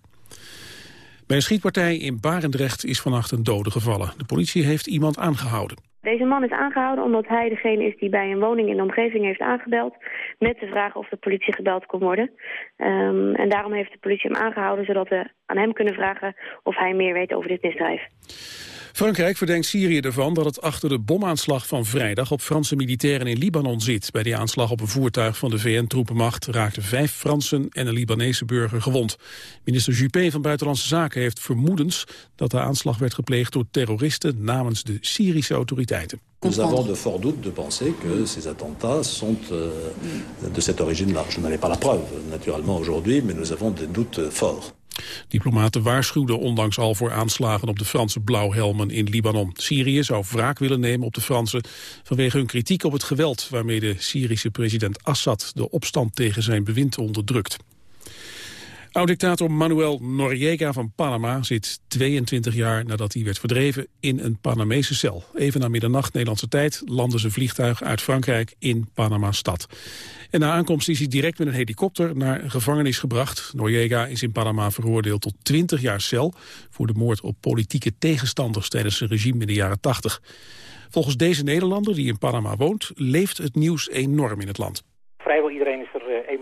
Bij een schietpartij in Barendrecht is vannacht een dode gevallen. De politie heeft iemand aangehouden.
Deze man is aangehouden omdat hij degene is die bij een woning in de omgeving heeft aangebeld... met de vraag of de politie gebeld kon worden. Um, en daarom heeft de politie hem aangehouden... zodat we aan hem kunnen vragen of hij meer weet over dit misdrijf.
Frankrijk verdenkt Syrië ervan dat het achter de bomaanslag van vrijdag op Franse militairen in Libanon zit. Bij die aanslag op een voertuig van de VN-troepenmacht raakten vijf Fransen en een Libanese burger gewond. Minister Juppé van Buitenlandse Zaken heeft vermoedens dat de aanslag werd gepleegd door terroristen namens de Syrische autoriteiten.
Nous avons de forts doutes de penser que ces attentats sont euh, de cette origine-là. Je n'en pas la preuve, naturellement, aujourd'hui, mais nous avons des doutes forts.
Diplomaten waarschuwden ondanks al voor aanslagen op de Franse blauwhelmen in Libanon. Syrië zou wraak willen nemen op de Fransen vanwege hun kritiek op het geweld waarmee de Syrische president Assad de opstand tegen zijn bewind onderdrukt. Oud-dictator Manuel Noriega van Panama zit 22 jaar nadat hij werd verdreven in een Panamese cel. Even na middernacht Nederlandse tijd landde zijn vliegtuig uit Frankrijk in Panama-stad. En na aankomst is hij direct met een helikopter naar een gevangenis gebracht. Noriega is in Panama veroordeeld tot 20 jaar cel voor de moord op politieke tegenstanders tijdens zijn regime in de jaren 80. Volgens deze Nederlander, die in Panama woont, leeft het nieuws enorm in het land.
Vrijwel iedereen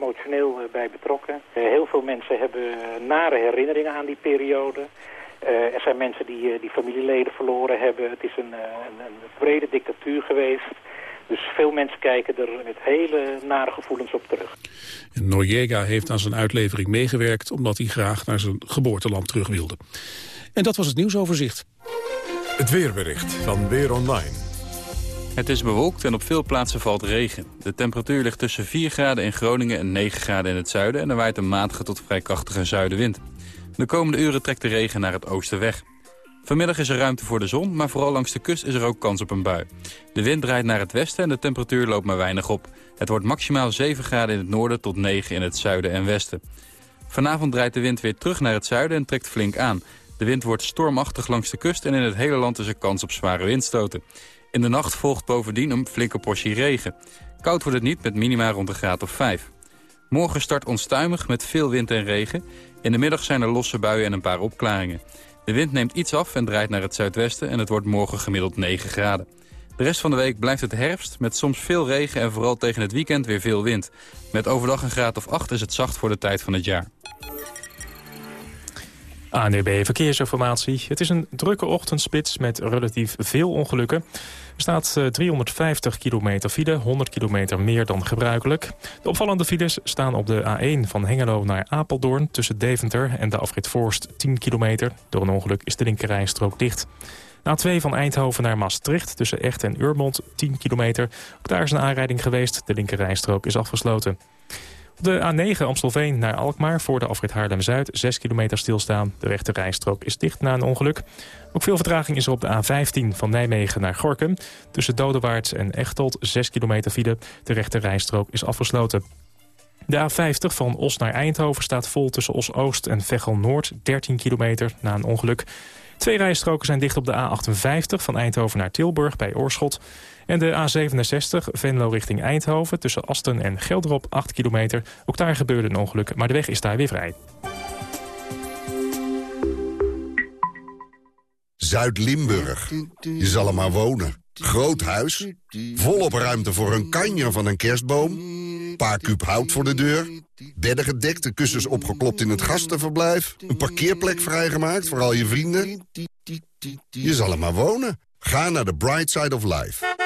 emotioneel uh, bij betrokken. Uh, heel veel mensen hebben nare herinneringen aan die periode.
er zijn mensen die, die familieleden verloren hebben. Het is een, een, een brede dictatuur geweest. Dus veel mensen kijken er met hele nare gevoelens op terug.
En Noriega heeft aan zijn uitlevering meegewerkt... omdat hij graag naar zijn geboorteland terug wilde. En dat was het nieuwsoverzicht.
Het weerbericht van Weer Online.
Het is bewolkt en op veel plaatsen valt regen. De temperatuur ligt tussen 4 graden in Groningen en 9 graden in het zuiden... en er waait een matige tot vrij krachtige zuidenwind. De komende uren trekt de regen naar het oosten weg. Vanmiddag is er ruimte voor de zon, maar vooral langs de kust is er ook kans op een bui. De wind draait naar het westen en de temperatuur loopt maar weinig op. Het wordt maximaal 7 graden in het noorden tot 9 in het zuiden en westen. Vanavond draait de wind weer terug naar het zuiden en trekt flink aan. De wind wordt stormachtig langs de kust en in het hele land is er kans op zware windstoten. In de nacht volgt bovendien een flinke portie regen. Koud wordt het niet met minima rond de graad of 5. Morgen start onstuimig met veel wind en regen. In de middag zijn er losse buien en een paar opklaringen. De wind neemt iets af en draait naar het zuidwesten en het wordt morgen gemiddeld 9 graden. De rest van de week blijft het herfst met soms veel regen en vooral tegen het weekend weer veel wind. Met overdag een graad of 8 is het zacht voor de tijd van het jaar.
ANUB e Verkeersinformatie. Het is een drukke ochtendspits met relatief veel ongelukken. Er staat 350 eh, kilometer file, 100 kilometer meer dan gebruikelijk. De opvallende files staan op de A1 van Hengelo naar Apeldoorn... tussen Deventer en de afrit Voorst 10 kilometer. Door een ongeluk is de linkerrijstrook dicht. Na A2 van Eindhoven naar Maastricht tussen Echt en Urmond 10 kilometer. Ook daar is een aanrijding geweest. De linkerrijstrook is afgesloten. Op de A9 Amstelveen naar Alkmaar voor de afrit Haarlem-Zuid 6 kilometer stilstaan. De rechte rijstrook is dicht na een ongeluk. Ook veel vertraging is er op de A15 van Nijmegen naar Gorkum. Tussen Dodewaarts en Echteld 6 kilometer file. De rechte rijstrook is afgesloten. De A50 van Os naar Eindhoven staat vol tussen Os-Oost en Veghel-Noord. 13 kilometer na een ongeluk. Twee rijstroken zijn dicht op de A58 van Eindhoven naar Tilburg bij Oorschot. En de A67 Venlo richting Eindhoven tussen Asten en Gelderop 8 kilometer. Ook daar gebeurde een ongeluk, maar de weg is daar weer vrij.
Zuid-Limburg. Je zal er maar wonen. Groot huis, volop ruimte voor een kanjer van een kerstboom... paar kuub hout voor de deur, bedden gedekt, de kussens opgeklopt in het gastenverblijf... een parkeerplek vrijgemaakt voor al je vrienden. Je zal er maar wonen. Ga naar de Bright Side of Life.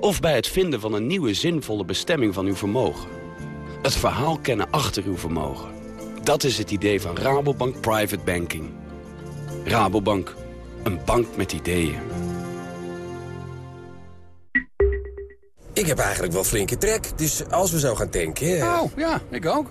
of bij het vinden van een nieuwe zinvolle bestemming van uw vermogen. Het verhaal kennen achter uw vermogen. Dat is het idee van Rabobank Private Banking. Rabobank, een bank met ideeën.
Ik heb eigenlijk wel flinke trek, dus als we zo gaan tanken...
Oh, ja, ik ook.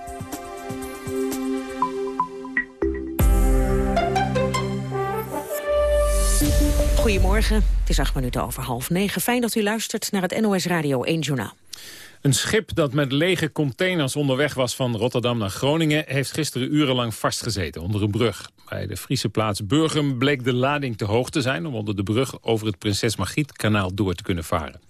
Goedemorgen, het is acht minuten over half negen. Fijn dat u luistert naar het NOS Radio 1 Journaal.
Een schip dat met lege containers onderweg was van Rotterdam naar Groningen... heeft gisteren urenlang vastgezeten onder een brug. Bij de Friese plaats Burgum bleek de lading te hoog te zijn... om onder de brug over het Prinses Margriet kanaal door te kunnen varen.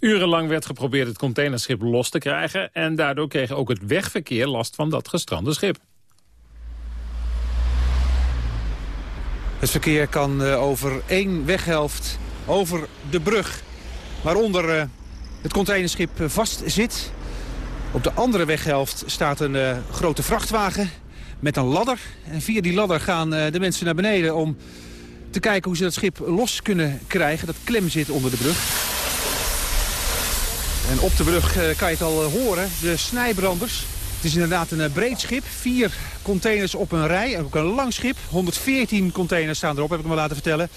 Urenlang werd geprobeerd het containerschip los te krijgen... en daardoor kreeg ook het wegverkeer last van dat gestrande schip.
Het verkeer kan uh, over één weghelft over de brug. Waaronder uh, het containerschip vast zit. Op de andere weghelft staat een grote vrachtwagen met een ladder. En via die ladder gaan de mensen naar beneden om te kijken hoe ze dat schip los kunnen krijgen. Dat klem zit onder de brug. En op de brug kan je het al horen, de snijbranders. Het is inderdaad een breed schip. Vier containers op een rij. Ook een lang schip. 114 containers staan erop, heb ik me laten vertellen.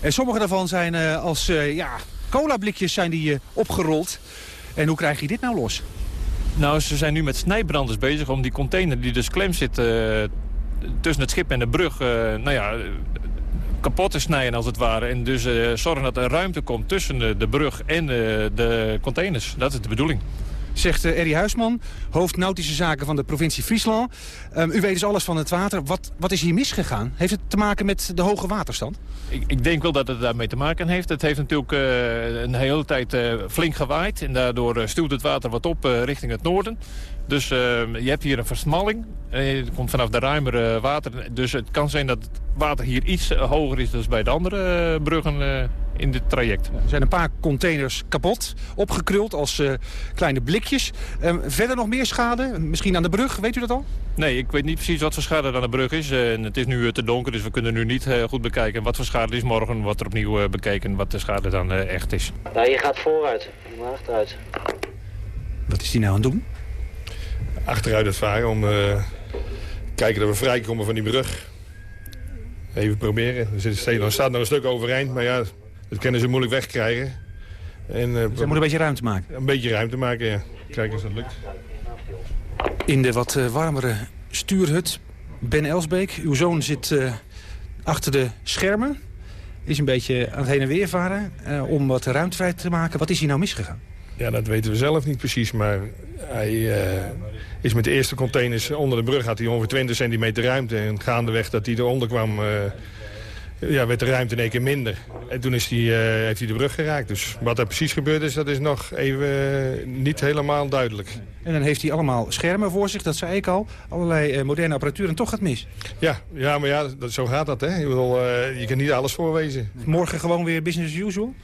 En sommige daarvan zijn als uh, ja, colablikjes zijn die, opgerold.
En hoe krijg je dit nou los?
Nou, ze zijn nu met snijbranders bezig om die container die dus klem zit... eh, tussen het schip en de brug, eh, nou ja, kapot te snijden als het ware. En dus eh, zorgen dat er ruimte komt tussen de, brug en eh, de containers. Dat is de bedoeling.
Zegt uh, Huisman, hoofd nautische zaken van de provincie Friesland. Um, u weet dus alles van het water. Wat, wat is hier misgegaan? Heeft het te maken met de hoge waterstand?
Ik, ik denk wel dat het daarmee te maken heeft. Het heeft natuurlijk uh, een hele tijd uh, flink gewaaid. En daardoor stuwt het water wat op richting het noorden. Dus je hebt hier een versmalling. Het komt vanaf de ruimere water. Dus het kan zijn dat het water hier iets hoger is dan bij de andere bruggen in dit traject.
Er zijn een paar containers kapot, opgekruld als uh, kleine blikjes. Uh, verder nog meer schade? Misschien aan de brug, weet u dat al?
Nee, ik weet niet precies wat voor schade aan de brug is. Uh, en het is nu te donker, dus we kunnen nu niet goed bekijken wat voor schade is. Morgen wordt er opnieuw bekeken wat de schade dan echt is.
Ja, je gaat vooruit, maar achteruit.
Wat is die nou aan het doen?
Achteruit het varen om te kijken dat we vrijkomen van die brug. Even proberen. Er staat nog een stuk overeind, maar ja, dat kunnen ze moeilijk wegkrijgen.
En, uh, ze moet een beetje ruimte maken?
Een beetje ruimte maken, ja. Kijken of dat lukt.
In de wat uh, warmere stuurhut, Ben Elsbeek. Uw zoon zit uh, achter de schermen. Is een beetje aan het heen en weer varen om wat ruimte vrij te maken. Wat is hier nou misgegaan?
Ja, dat weten we zelf niet precies, maar hij is met de eerste containers onder de brug... had hij ongeveer 20 centimeter ruimte. En gaandeweg dat hij eronder kwam ja, werd de ruimte in één keer minder. En toen is die, uh, heeft hij de brug geraakt. Dus wat er precies gebeurd is, dat is nog even uh, niet helemaal duidelijk.
En dan heeft hij allemaal schermen voor zich, dat zei ik al. Allerlei uh, moderne apparatuur en toch gaat mis.
Ja, ja maar ja, dat, zo gaat dat. Hè. Ik bedoel, je kan niet alles voorwezen.
Morgen gewoon weer business as usual?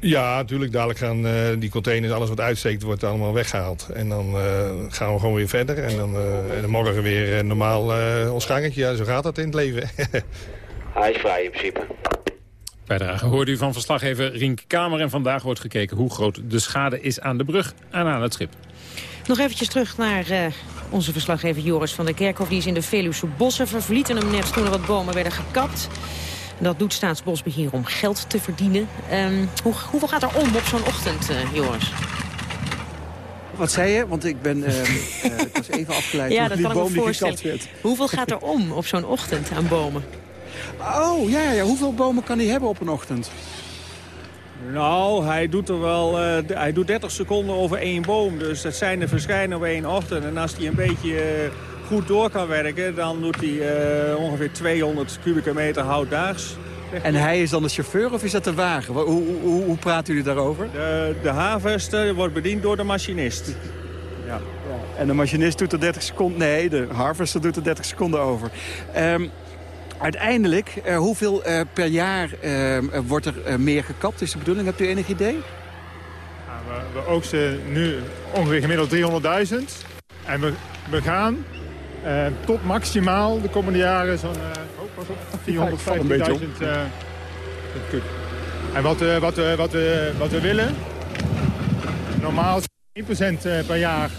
Ja, natuurlijk. Dadelijk gaan die containers, alles wat uitsteekt, wordt allemaal weggehaald. En dan gaan we gewoon weer verder. En dan, en dan morgen weer normaal ons gangetje. Ja, zo gaat dat in het leven.
Hij is vrij in principe.
Bijdrage hoorde u van verslaggever Rink Kamer. En vandaag wordt gekeken hoe groot de schade is aan de brug en aan het schip.
Nog eventjes terug naar uh, onze verslaggever Joris van der Kerkhof. Die is in de Veluwse bossen. Vervlieten hem net toen er wat bomen werden gekapt. Dat doet Staatsbosbeheer om geld te verdienen. Um, hoe, hoeveel gaat er om op zo'n ochtend, uh, Joris?
Wat zei je? Want ik ben, uh, uh, ik was even afgeleid
ja,
door
die
boom die
gekapt
werd.
Hoeveel gaat er om op zo'n ochtend aan bomen?
Oh, ja, ja. Hoeveel bomen kan hij hebben op een ochtend?
Nou, hij doet er wel uh, hij doet 30 seconden over één boom. Dus dat zijn er verschijnen op één ochtend. En als hij een beetje uh, goed door kan werken... dan doet hij uh, ongeveer 200 kubieke meter hout daags.
En hij is dan de chauffeur of is dat de wagen? Hoe, hoe, hoe praten jullie daarover?
De, de harvester wordt bediend door de machinist.
Ja. ja. En de machinist doet er 30 seconden... Nee, de harvester doet er 30 seconden over. Um, Uiteindelijk, uh, hoeveel uh, per jaar uh, wordt er meer gekapt, is de bedoeling? Hebt u enig idee?
Ja, we, we, oogsten nu ongeveer gemiddeld 300.000. En we, we gaan tot maximaal de komende jaren zo'n oh, 450.000 kub. En wat, wat, wat, we, wat we willen, normaal 1% per jaar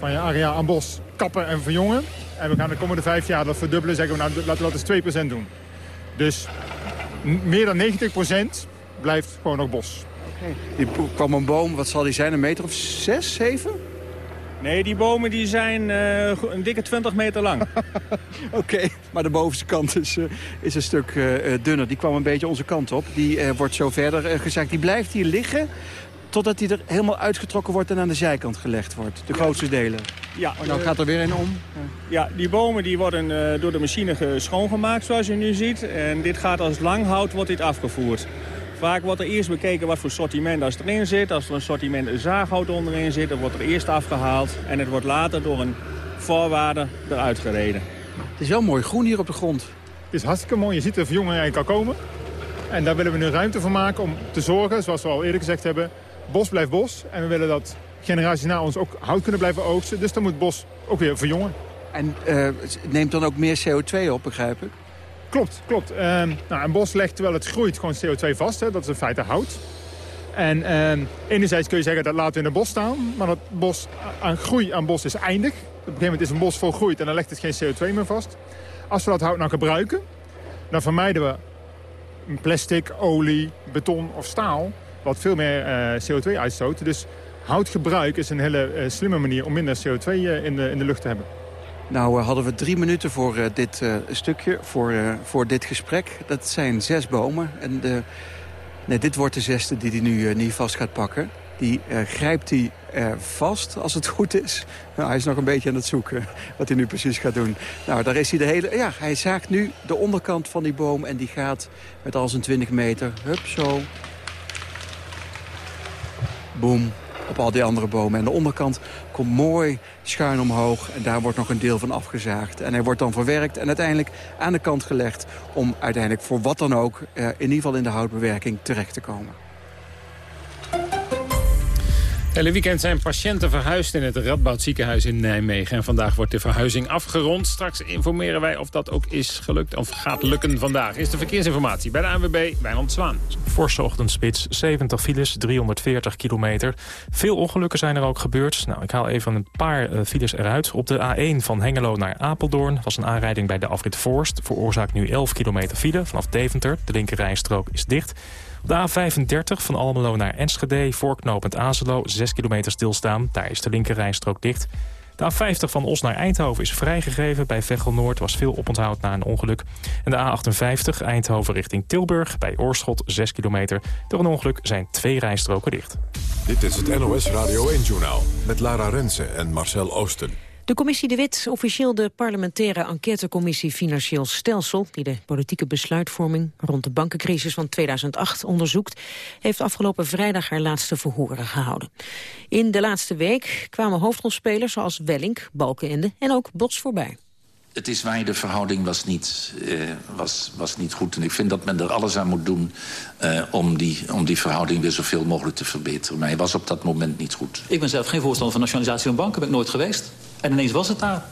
van je area aan bos kappen en verjongen. En we gaan de komende vijf jaar dat verdubbelen. Zeggen we, nou, laten we dat eens 2% doen. Dus meer dan 90% blijft gewoon nog bos.
Okay. Die kwam een boom, wat zal die zijn, een meter of 6, 7?
Nee, die bomen die zijn uh, een dikke 20 meter lang.
Oké, okay, maar de bovenste kant is, uh, is een stuk uh, dunner. Die kwam een beetje onze kant op. Die wordt zo verder gezakt. Die blijft hier liggen totdat hij er helemaal uitgetrokken wordt en aan de zijkant gelegd wordt. De grootste delen.
Ja,
oh, nou gaat er weer een om.
Ja, die bomen die worden uh, door de machine schoongemaakt zoals je nu ziet. En dit gaat als langhout wordt dit afgevoerd. Vaak wordt er eerst bekeken wat voor sortiment als erin zit. Als er een sortiment zaaghout onderin zit, dan wordt er eerst afgehaald. En het wordt later door een voorwaarder eruit gereden.
Het is wel mooi groen hier op de grond.
Het is hartstikke mooi. Je ziet de verjonging al komen. En daar willen we nu ruimte voor maken om te zorgen, zoals we al eerder gezegd hebben... bos blijft bos. En we willen dat generaties na ons ook hout kunnen blijven oogsten. Dus dan moet het bos ook weer verjongen.
En uh, neemt dan ook meer CO2 op, begrijp ik?
Klopt, klopt. Uh, nou, een bos legt terwijl het groeit gewoon CO2 vast. Hè. Dat is in feite hout. En uh, enerzijds kun je zeggen dat laten we in een bos staan. Maar dat bos aan groei aan bos is eindig. Op een gegeven moment is een bos volgroeid en dan legt het geen CO2 meer vast. Als we dat hout nou gebruiken, dan vermijden we plastic, olie, beton of staal... wat veel meer CO2 uitstoot. Dus
houtgebruik is een hele slimme manier om minder CO2 in, de, in de lucht te hebben.
Nou hadden we drie minuten voor dit stukje, voor, voor dit gesprek. Dat zijn zes bomen. En de, nee, dit wordt de zesde die hij nu niet vast gaat pakken. Die grijpt hij vast, als het goed is. Nou, hij is nog een beetje aan het zoeken wat hij nu precies gaat doen. Nou, daar is hij de hele... Ja, hij zaagt nu de onderkant van die boom en die gaat met al zijn 20 meter. Hup, zo. Boom. Op al die andere bomen. En de onderkant komt mooi schuin omhoog. En daar wordt nog een deel van afgezaagd. En hij wordt dan verwerkt en uiteindelijk aan de kant gelegd... om uiteindelijk voor wat dan ook, in ieder geval in de houtbewerking, terecht te komen.
Hele weekend zijn patiënten verhuisd in het Radboud ziekenhuis in Nijmegen. En vandaag wordt de verhuizing afgerond. Straks informeren wij of dat ook is gelukt of gaat lukken vandaag. Is de verkeersinformatie bij de ANWB, Wijnand Zwaan.
Forse ochtendspits, 70 files, 340 kilometer. Veel ongelukken zijn er ook gebeurd. Nou, ik haal even een paar uh, files eruit. Op de A1 van Hengelo naar Apeldoorn was een aanrijding bij de afrit Voorst. Veroorzaakt nu 11 kilometer file vanaf Deventer. De linkerrijstrook is dicht. De A35 van Almelo naar Enschede, voorknopend Azelo, 6 kilometer stilstaan. Daar is de linkerrijstrook dicht. De A50 van Os naar Eindhoven is vrijgegeven. Bij Veghel Noord was veel oponthoud na een ongeluk. En de A58 Eindhoven richting Tilburg bij Oorschot 6 kilometer. Door een ongeluk zijn twee rijstroken dicht.
Dit is het NOS Radio 1-journaal met Lara Rensen en Marcel Oosten.
De commissie De Wit, officieel de parlementaire enquêtecommissie Financieel Stelsel... die de politieke besluitvorming rond de bankencrisis van 2008 onderzoekt... heeft afgelopen vrijdag haar laatste verhoren gehouden. In de laatste week kwamen hoofdrolspelers zoals Wellink, Balkenende en ook Bots voorbij.
Het is waar de verhouding was niet, uh, was, was niet goed. En ik vind dat men er alles aan moet doen uh, om, die, om die verhouding weer zoveel mogelijk te verbeteren. Maar hij was op dat moment niet goed.
Ik ben zelf geen voorstander van nationalisatie van banken. Ben ik nooit geweest. En ineens was het daar.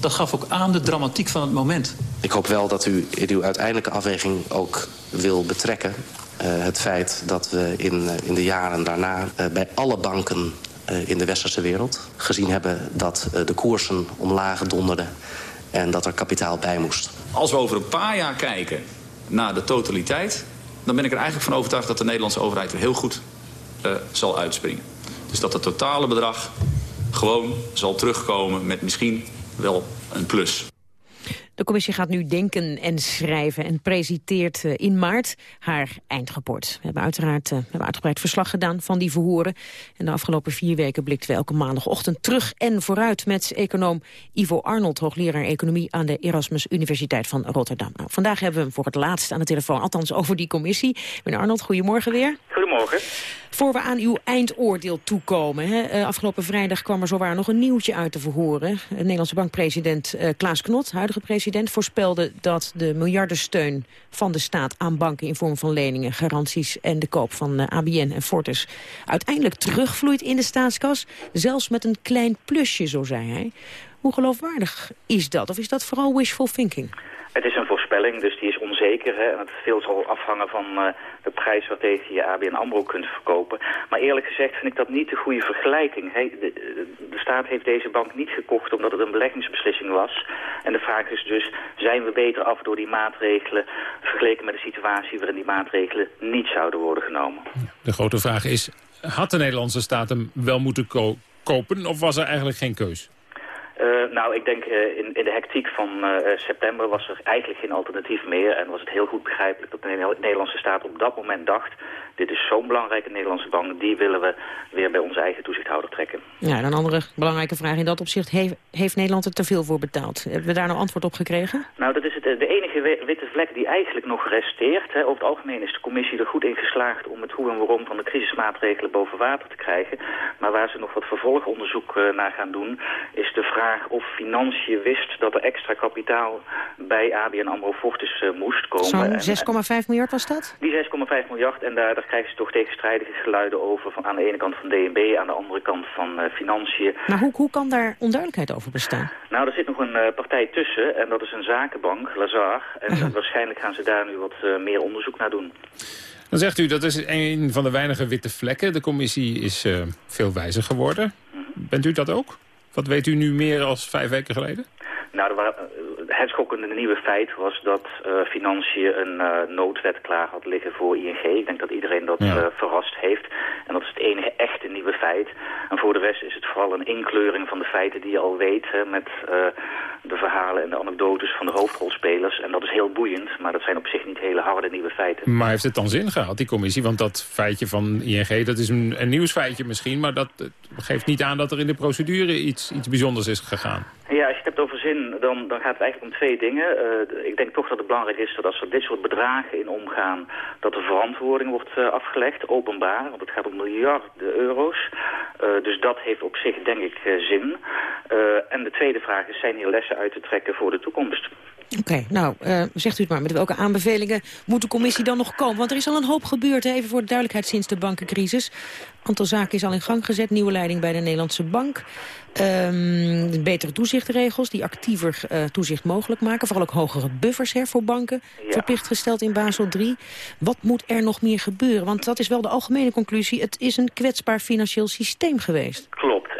Dat gaf ook aan de dramatiek van het moment.
Ik hoop wel dat u in uw uiteindelijke afweging ook wil betrekken... Uh, het feit dat we in, in de jaren daarna bij alle banken in de westerse wereld... gezien hebben dat de koersen omlaag donderden en dat er kapitaal bij moest.
Als we over een paar jaar kijken naar de totaliteit... dan ben ik er eigenlijk van overtuigd dat de Nederlandse overheid er heel goed uh, zal uitspringen. Dus dat het totale bedrag gewoon zal terugkomen met misschien wel een plus.
De commissie gaat nu denken en schrijven en presenteert eh, in maart haar eindrapport. We hebben uiteraard uh, we hebben uitgebreid verslag gedaan van die verhoren. En de afgelopen vier weken blikten we elke maandagochtend terug en vooruit met econoom Ivo Arnold, hoogleraar economie aan de Erasmus Universiteit van Rotterdam. Nou, vandaag hebben we hem voor het laatst aan de telefoon, althans over die commissie. Meneer Arnold, goedemorgen weer.
Goedemorgen.
Voor we aan uw eindoordeel toekomen. Hè, eh, afgelopen vrijdag kwam er zowaar nog een nieuwtje uit te verhoren. De Nederlandse bankpresident uh, Klaas Knot, huidige president, voorspelde dat de miljardensteun van de staat aan banken in vorm van leningen, garanties en de koop van uh, ABN en Fortis uiteindelijk terugvloeit in de staatskas. Zelfs met een klein plusje, zo zei hij. Hoe geloofwaardig is dat? Of is dat vooral wishful thinking?
Het is een dus die is onzeker. Hè? En het veel zal afhangen van uh, de prijs waartegen je ABN AMRO kunt verkopen. Maar eerlijk gezegd vind ik dat niet de goede vergelijking. De, de, staat heeft deze bank niet gekocht omdat het een beleggingsbeslissing was. En de vraag is dus, zijn we beter af door die maatregelen... vergeleken met de situatie waarin die maatregelen niet zouden worden genomen?
De grote vraag is, had de Nederlandse staat hem wel moeten ko kopen... of was er eigenlijk geen keus?
Uh, nou, ik denk uh, in, in, de hectiek van uh, september was er eigenlijk geen alternatief meer. En was het heel goed begrijpelijk dat de Nederlandse staat op dat moment dacht... dit is zo'n belangrijke Nederlandse bank, die willen we weer bij onze eigen toezichthouder trekken.
Ja, een andere belangrijke vraag in dat opzicht. Heeft, heeft Nederland er te veel voor betaald? Hebben we daar nou antwoord op gekregen?
Nou, dat is de enige witte vlek die eigenlijk nog resteert. Hè. Over het algemeen is de commissie er goed in geslaagd om het hoe en waarom van de crisismaatregelen boven water te krijgen. Maar waar ze nog wat vervolgonderzoek naar gaan doen, is de vraag of Financiën wist dat er extra kapitaal bij ABN AMRO Fortis uh, moest komen.
Zo'n 6,5 miljard was dat?
Die 6,5 miljard en daar, daar krijgen ze toch tegenstrijdige geluiden over. Van aan de ene kant van DNB, aan de andere kant van uh, Financiën.
Maar hoe, hoe kan daar onduidelijkheid over bestaan?
Nou, er zit nog een partij tussen en dat is een zakenbank, Lazar. En waarschijnlijk gaan ze daar nu wat meer onderzoek naar doen.
Dan zegt u, dat is een van de weinige witte vlekken. De commissie is veel wijzer geworden. Bent u dat ook? Wat weet u nu meer als vijf weken geleden?
Nou, er waren, het schokkende nieuwe feit was dat uh, Financiën een uh, noodwet klaar had liggen voor ING. Ik denk dat iedereen dat ja. verrast heeft. En dat is het enige echte nieuwe feit. En voor de rest is het vooral een inkleuring van de feiten die je al weet... Hè, met de verhalen en de anekdotes van de hoofdrolspelers. En dat is heel boeiend, maar dat zijn op zich niet hele harde nieuwe feiten.
Maar heeft het dan zin gehad, die commissie? Want dat feitje van ING, dat is een, een nieuwsfeitje misschien... maar dat geeft niet aan dat er in de procedure iets, iets bijzonders is gegaan.
Ja, als je het hebt over dan, dan gaat het eigenlijk om twee dingen. Uh, ik denk toch dat het belangrijk is dat als er dit soort bedragen in omgaan... dat de verantwoording wordt uh, afgelegd, openbaar. Want het gaat om miljarden euro's. Uh, dus dat heeft op zich, denk ik, zin. en de tweede vraag is, zijn hier lessen uit te trekken voor de toekomst?
Oké, okay, nou, uh, zegt u het maar. Met welke aanbevelingen moet de commissie dan nog komen? Want er is al een hoop gebeurd, hè? even voor de duidelijkheid, sinds de bankencrisis. Aantal zaken is al in gang gezet. Nieuwe leiding bij de Nederlandse Bank. Um, betere toezichtregels die actiever uh, toezicht mogelijk maken. Vooral ook hogere buffers hè, voor banken. Ja. Verplicht gesteld in Basel 3. Wat moet er nog meer gebeuren? Want dat is wel de algemene conclusie. Het is een kwetsbaar financieel systeem geweest.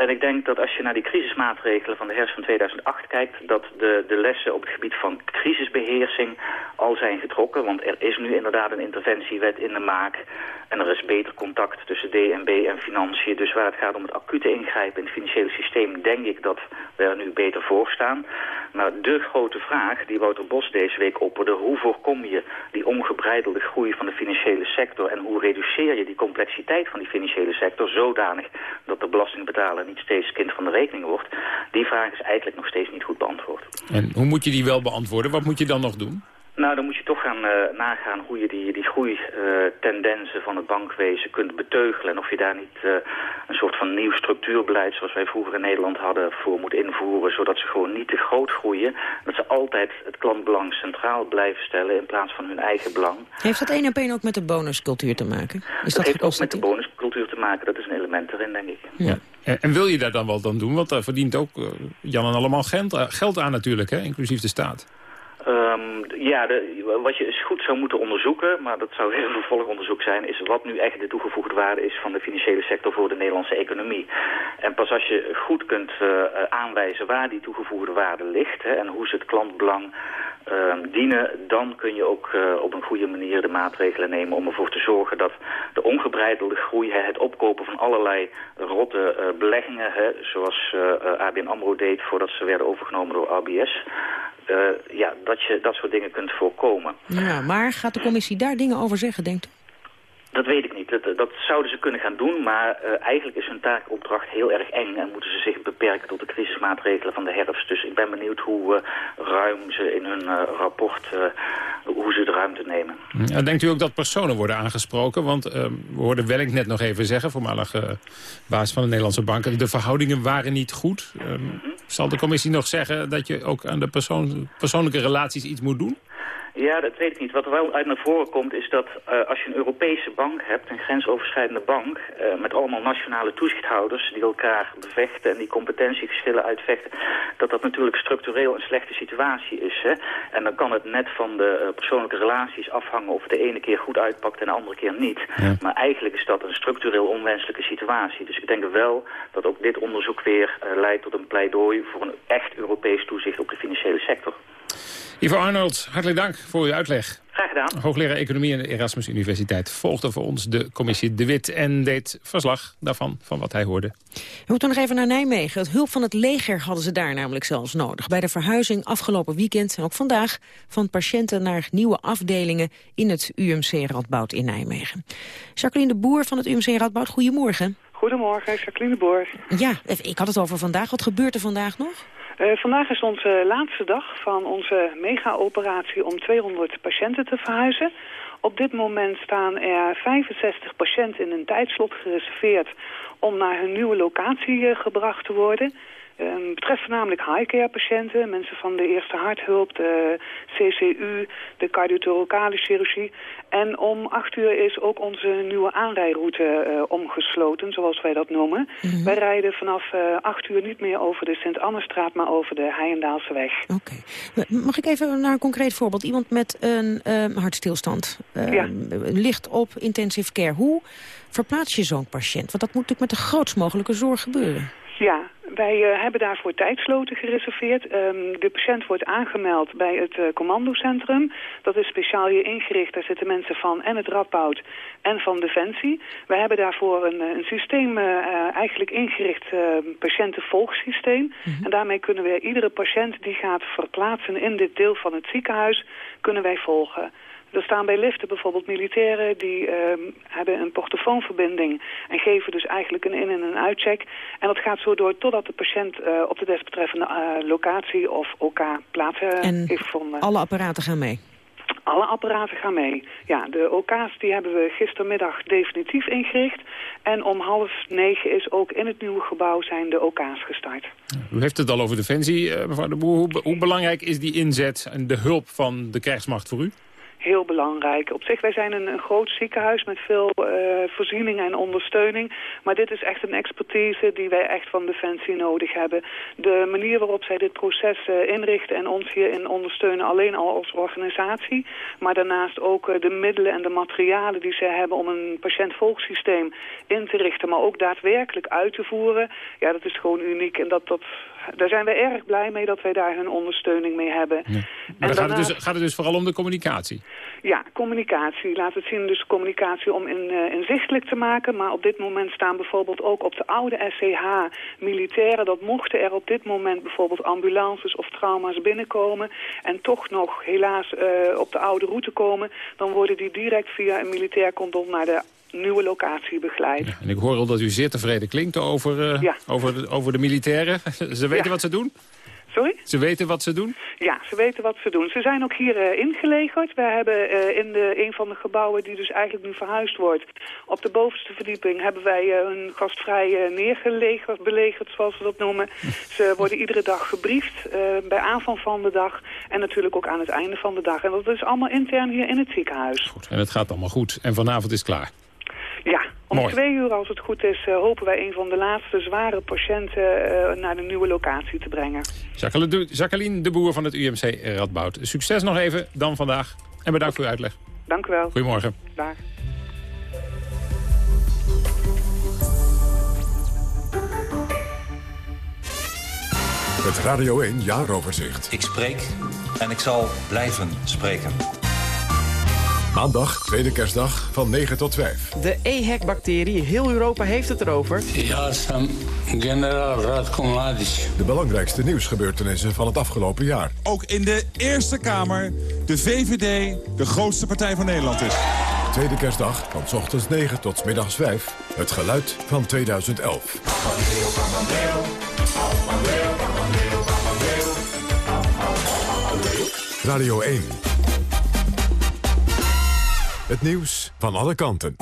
En ik denk dat als je naar die crisismaatregelen van de herfst van 2008 kijkt... dat de, de lessen op het gebied van crisisbeheersing al zijn getrokken. Want er is nu inderdaad een interventiewet in de maak. En er is beter contact tussen DNB en financiën. Dus waar het gaat om het acute ingrijpen in het financiële systeem... denk ik dat we er nu beter voor staan. Maar de grote vraag die Wouter Bos deze week opperde... hoe voorkom je die ongebreidelde groei van de financiële sector... en hoe reduceer je die complexiteit van die financiële sector... zodanig dat de belastingbetaler niet steeds kind van de rekening wordt... die vraag is eigenlijk nog steeds niet goed beantwoord.
En hoe moet je die wel beantwoorden? Wat moet je dan nog doen?
Nou, dan moet je toch gaan uh, nagaan hoe je die, die groeitendensen uh, van het bankwezen kunt beteugelen. En of je daar niet uh, een soort van nieuw structuurbeleid, zoals wij vroeger in Nederland hadden, voor moet invoeren. Zodat ze gewoon niet te groot groeien. Dat ze altijd het klantbelang centraal blijven stellen in plaats van hun eigen belang.
Heeft dat één op één ook met de bonuscultuur te maken?
Is dat, dat heeft ook met de bonuscultuur te maken. Dat is een element erin, denk ik.
Ja. En, en wil je daar dan wel dan doen? Want daar verdient ook Jan en allemaal geld aan natuurlijk, hè? inclusief de staat.
Um, ja, wat je goed zou moeten onderzoeken, maar dat zou weer een vervolgonderzoek zijn, is wat nu echt de toegevoegde waarde is van de financiële sector voor de Nederlandse economie. En pas als je goed kunt uh, aanwijzen waar die toegevoegde waarde ligt hè, en hoe ze het klantbelang uh, dienen, dan kun je ook uh, op een goede manier de maatregelen nemen om ervoor te zorgen dat de ongebreidelde groei, het opkopen van allerlei rotte uh, beleggingen, hè, zoals ABN AMRO deed voordat ze werden overgenomen door RBS, uh, ja, dat je dat soort dingen kunt voorkomen.
Ja, maar gaat de commissie daar dingen over zeggen, denkt u?
Dat weet ik niet. Dat, dat zouden ze kunnen gaan doen, maar uh, eigenlijk is hun taakopdracht heel erg eng en moeten ze zich beperken tot de crisismaatregelen van de herfst. Dus ik ben benieuwd hoe uh, ruim ze in hun uh, rapport, hoe ze de ruimte nemen.
Ja, denkt u ook dat personen worden aangesproken? Want we hoorden Welling net nog even zeggen, voormalig baas van de Nederlandse banken, de verhoudingen waren niet goed. Mm -hmm. Zal de commissie nog zeggen dat je ook aan de persoon, persoonlijke relaties iets moet doen?
Ja, dat weet ik niet. Wat er wel uit naar voren komt is dat uh, als je een Europese bank hebt, een grensoverschrijdende bank, uh, met allemaal nationale toezichthouders die elkaar bevechten en die competentieverschillen uitvechten, dat dat natuurlijk structureel een slechte situatie is. Hè? En dan kan het net van de uh, persoonlijke relaties afhangen of het de ene keer goed uitpakt en de andere keer niet. Ja. Maar eigenlijk is dat een structureel onwenselijke situatie. Dus ik denk wel dat ook dit onderzoek weer leidt tot een pleidooi voor een echt Europees toezicht op de financiële sector.
Ivo Arnold, hartelijk dank voor uw uitleg.
Graag gedaan.
Hoogleraar Economie aan de Erasmus Universiteit volgde voor ons de commissie De Wit... en deed verslag daarvan, van wat hij hoorde.
We moeten nog even naar Nijmegen. Het hulp van het leger hadden ze daar namelijk zelfs nodig. Bij de verhuizing afgelopen weekend en ook vandaag... van patiënten naar nieuwe afdelingen in het UMC Radboud in Nijmegen. Jacqueline de Boer van het UMC Radboud, goedemorgen.
Goedemorgen, Jacqueline de Boer.
Ja, ik had het over vandaag. Wat gebeurt er vandaag nog?
Uh, vandaag is onze laatste dag van onze mega-operatie om 200 patiënten te verhuizen. Op dit moment staan er 65 patiënten in een tijdslot gereserveerd om naar hun nieuwe locatie uh, gebracht te worden. Um, betreft namelijk high-care patiënten, mensen van de eerste harthulp, de CCU, de cardiothoracale chirurgie. En om acht uur is ook onze nieuwe aanrijroute uh, omgesloten, zoals wij dat noemen. Mm -hmm. Wij rijden vanaf uh, acht uur niet meer over de Sint-Annestraat, maar over de Heijendaalseweg.
Oké. Okay. Mag ik even naar een concreet voorbeeld? Iemand met een uh, hartstilstand
ja.
ligt op intensive care. Hoe verplaats je zo'n patiënt? Want dat moet natuurlijk met de grootst mogelijke zorg gebeuren.
Ja, wij uh, hebben daarvoor tijdsloten gereserveerd. Um, de patiënt wordt aangemeld bij het uh, commandocentrum. Dat is speciaal hier ingericht. Daar zitten mensen van en het Radboud en van Defensie. We hebben daarvoor een, een systeem uh, eigenlijk ingericht, patiëntenvolgsysteem. Mm -hmm. En daarmee kunnen we iedere patiënt die gaat verplaatsen in dit deel van het ziekenhuis, kunnen wij volgen. Er staan bij liften bijvoorbeeld militairen die uh, hebben een portofoonverbinding en geven dus eigenlijk een in- en een uitcheck. En dat gaat zo door totdat de patiënt uh, op de desbetreffende uh, locatie of OK plaats heeft gevonden.
alle apparaten gaan mee?
Alle apparaten gaan mee. Ja, de OK's die hebben we gistermiddag definitief ingericht. En om half negen is ook in het nieuwe gebouw zijn de OK's gestart.
U heeft het al over Defensie, mevrouw de Boer. Hoe, hoe belangrijk is die inzet en de hulp van de krijgsmacht voor u?
Heel belangrijk. Op zich, wij zijn een, groot ziekenhuis met veel uh, voorzieningen en ondersteuning. Maar dit is echt een expertise die wij echt van Defensie nodig hebben. De manier waarop zij dit proces uh, inrichten en ons hierin ondersteunen alleen al als organisatie. Maar daarnaast ook uh, de middelen en de materialen die zij hebben om een patiëntvolgsysteem in te richten. Maar ook daadwerkelijk uit te voeren. Ja, dat is gewoon uniek. En dat, dat, daar zijn we erg blij mee dat wij daar hun ondersteuning mee hebben.
Ja. Maar
en
gaat, het dus, gaat het dus vooral om de communicatie?
Ja, communicatie. Laat het zien dus communicatie om in, uh, inzichtelijk te maken. Maar op dit moment staan bijvoorbeeld ook op de oude SCH militairen... dat mochten er op dit moment bijvoorbeeld ambulances of trauma's binnenkomen... en toch nog helaas uh, op de oude route komen... dan worden die direct via een militair kondom naar de nieuwe locatie begeleid.
Ja, en ik hoor al dat u zeer tevreden klinkt over, uh,
ja.
over, de, over de militairen. ze weten ja. wat ze doen?
Sorry?
Ze weten wat ze doen?
Ja, ze weten wat ze doen. Ze zijn ook hier uh, ingelegerd. We hebben uh, in de, een van de gebouwen die dus eigenlijk nu verhuisd wordt... op de bovenste verdieping hebben wij uh, een gastvrij neergelegerd, belegerd, zoals we dat noemen. ze worden iedere dag gebriefd bij aanvang van de dag... en natuurlijk ook aan het einde van de dag. En dat is allemaal intern hier in het ziekenhuis.
Goed, en het gaat allemaal goed. En vanavond is klaar?
Ja, om
Mooi.
twee uur als het goed is... Uh, hopen wij een van de laatste zware patiënten uh, naar de nieuwe locatie te brengen.
Jacqueline de Boer van het UMC Radboud. Succes nog even dan vandaag. En bedankt voor uw uitleg.
Dank u wel.
Goedemorgen.
Dag.
Het Radio 1 Jaaroverzicht.
Ik spreek en ik zal blijven spreken.
Maandag, tweede kerstdag, van 9 tot 5.
De EHEC-bacterie, heel Europa heeft het erover.
Ja, sam generaal Radko Mladic.
De belangrijkste nieuwsgebeurtenissen van het afgelopen jaar.
Ook in de Eerste Kamer de VVD de grootste partij van Nederland is.
Tweede kerstdag, van s ochtends 9 tot s middags 5. Het geluid van 2011. Radio 1. Het nieuws van alle kanten.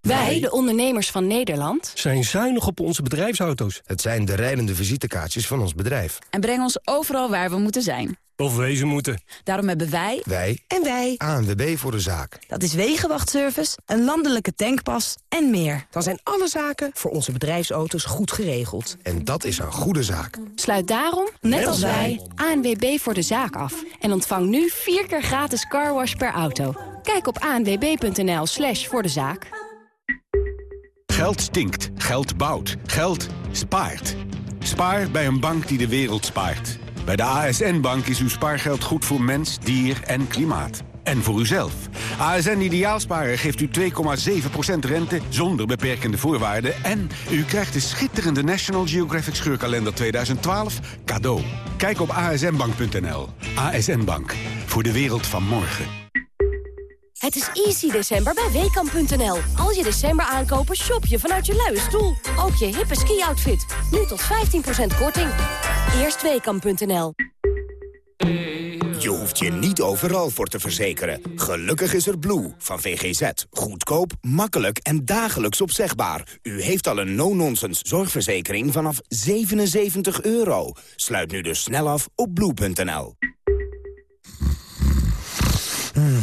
Wij, de ondernemers van Nederland...
zijn zuinig op onze bedrijfsauto's.
Het zijn de rijdende visitekaartjes van ons bedrijf.
En brengen ons overal waar we moeten zijn.
Of wezen moeten.
Daarom hebben wij...
Wij.
En wij.
ANWB voor de zaak.
Dat is wegenwachtservice, een landelijke tankpas en meer.
Dan zijn alle zaken voor onze bedrijfsauto's goed geregeld.
En dat is een goede zaak.
Sluit daarom, net, net als wij, ANWB voor de zaak af. En ontvang nu vier keer gratis carwash per auto. Kijk op anwb.nl slash voor de zaak.
Geld stinkt, geld bouwt, geld spaart. Spaar bij een bank die de wereld spaart. Bij de ASN-bank is uw spaargeld goed voor mens, dier en klimaat. En voor uzelf. ASN Ideaalsparen geeft u 2,7% rente zonder beperkende voorwaarden... en u krijgt de schitterende National Geographic Scheurkalender 2012 cadeau. Kijk op asnbank.nl. ASN Bank. Voor de wereld van morgen.
Het is easy december bij Weekamp.nl. Als je december aankopen, shop je vanuit je luie stoel. Ook je hippe ski-outfit. Nu tot 15% korting. Eerst Weekamp.nl.
Je hoeft je niet overal voor te verzekeren. Gelukkig is er Blue van VGZ. Goedkoop, makkelijk en dagelijks opzegbaar. U heeft al een no-nonsense zorgverzekering vanaf 77 euro. Sluit nu dus snel af op blue.nl.
Mm,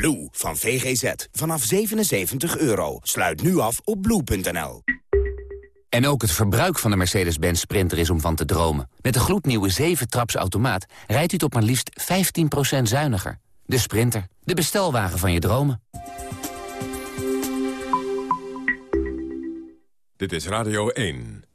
Blue van VGZ. Vanaf 77 euro. Sluit nu af op blue.nl.
En ook het verbruik van de Mercedes-Benz Sprinter is om van te dromen. Met de gloednieuwe 7-traps automaat rijdt u tot maar liefst 15% zuiniger. De Sprinter, de bestelwagen van je dromen.
Dit is Radio 1.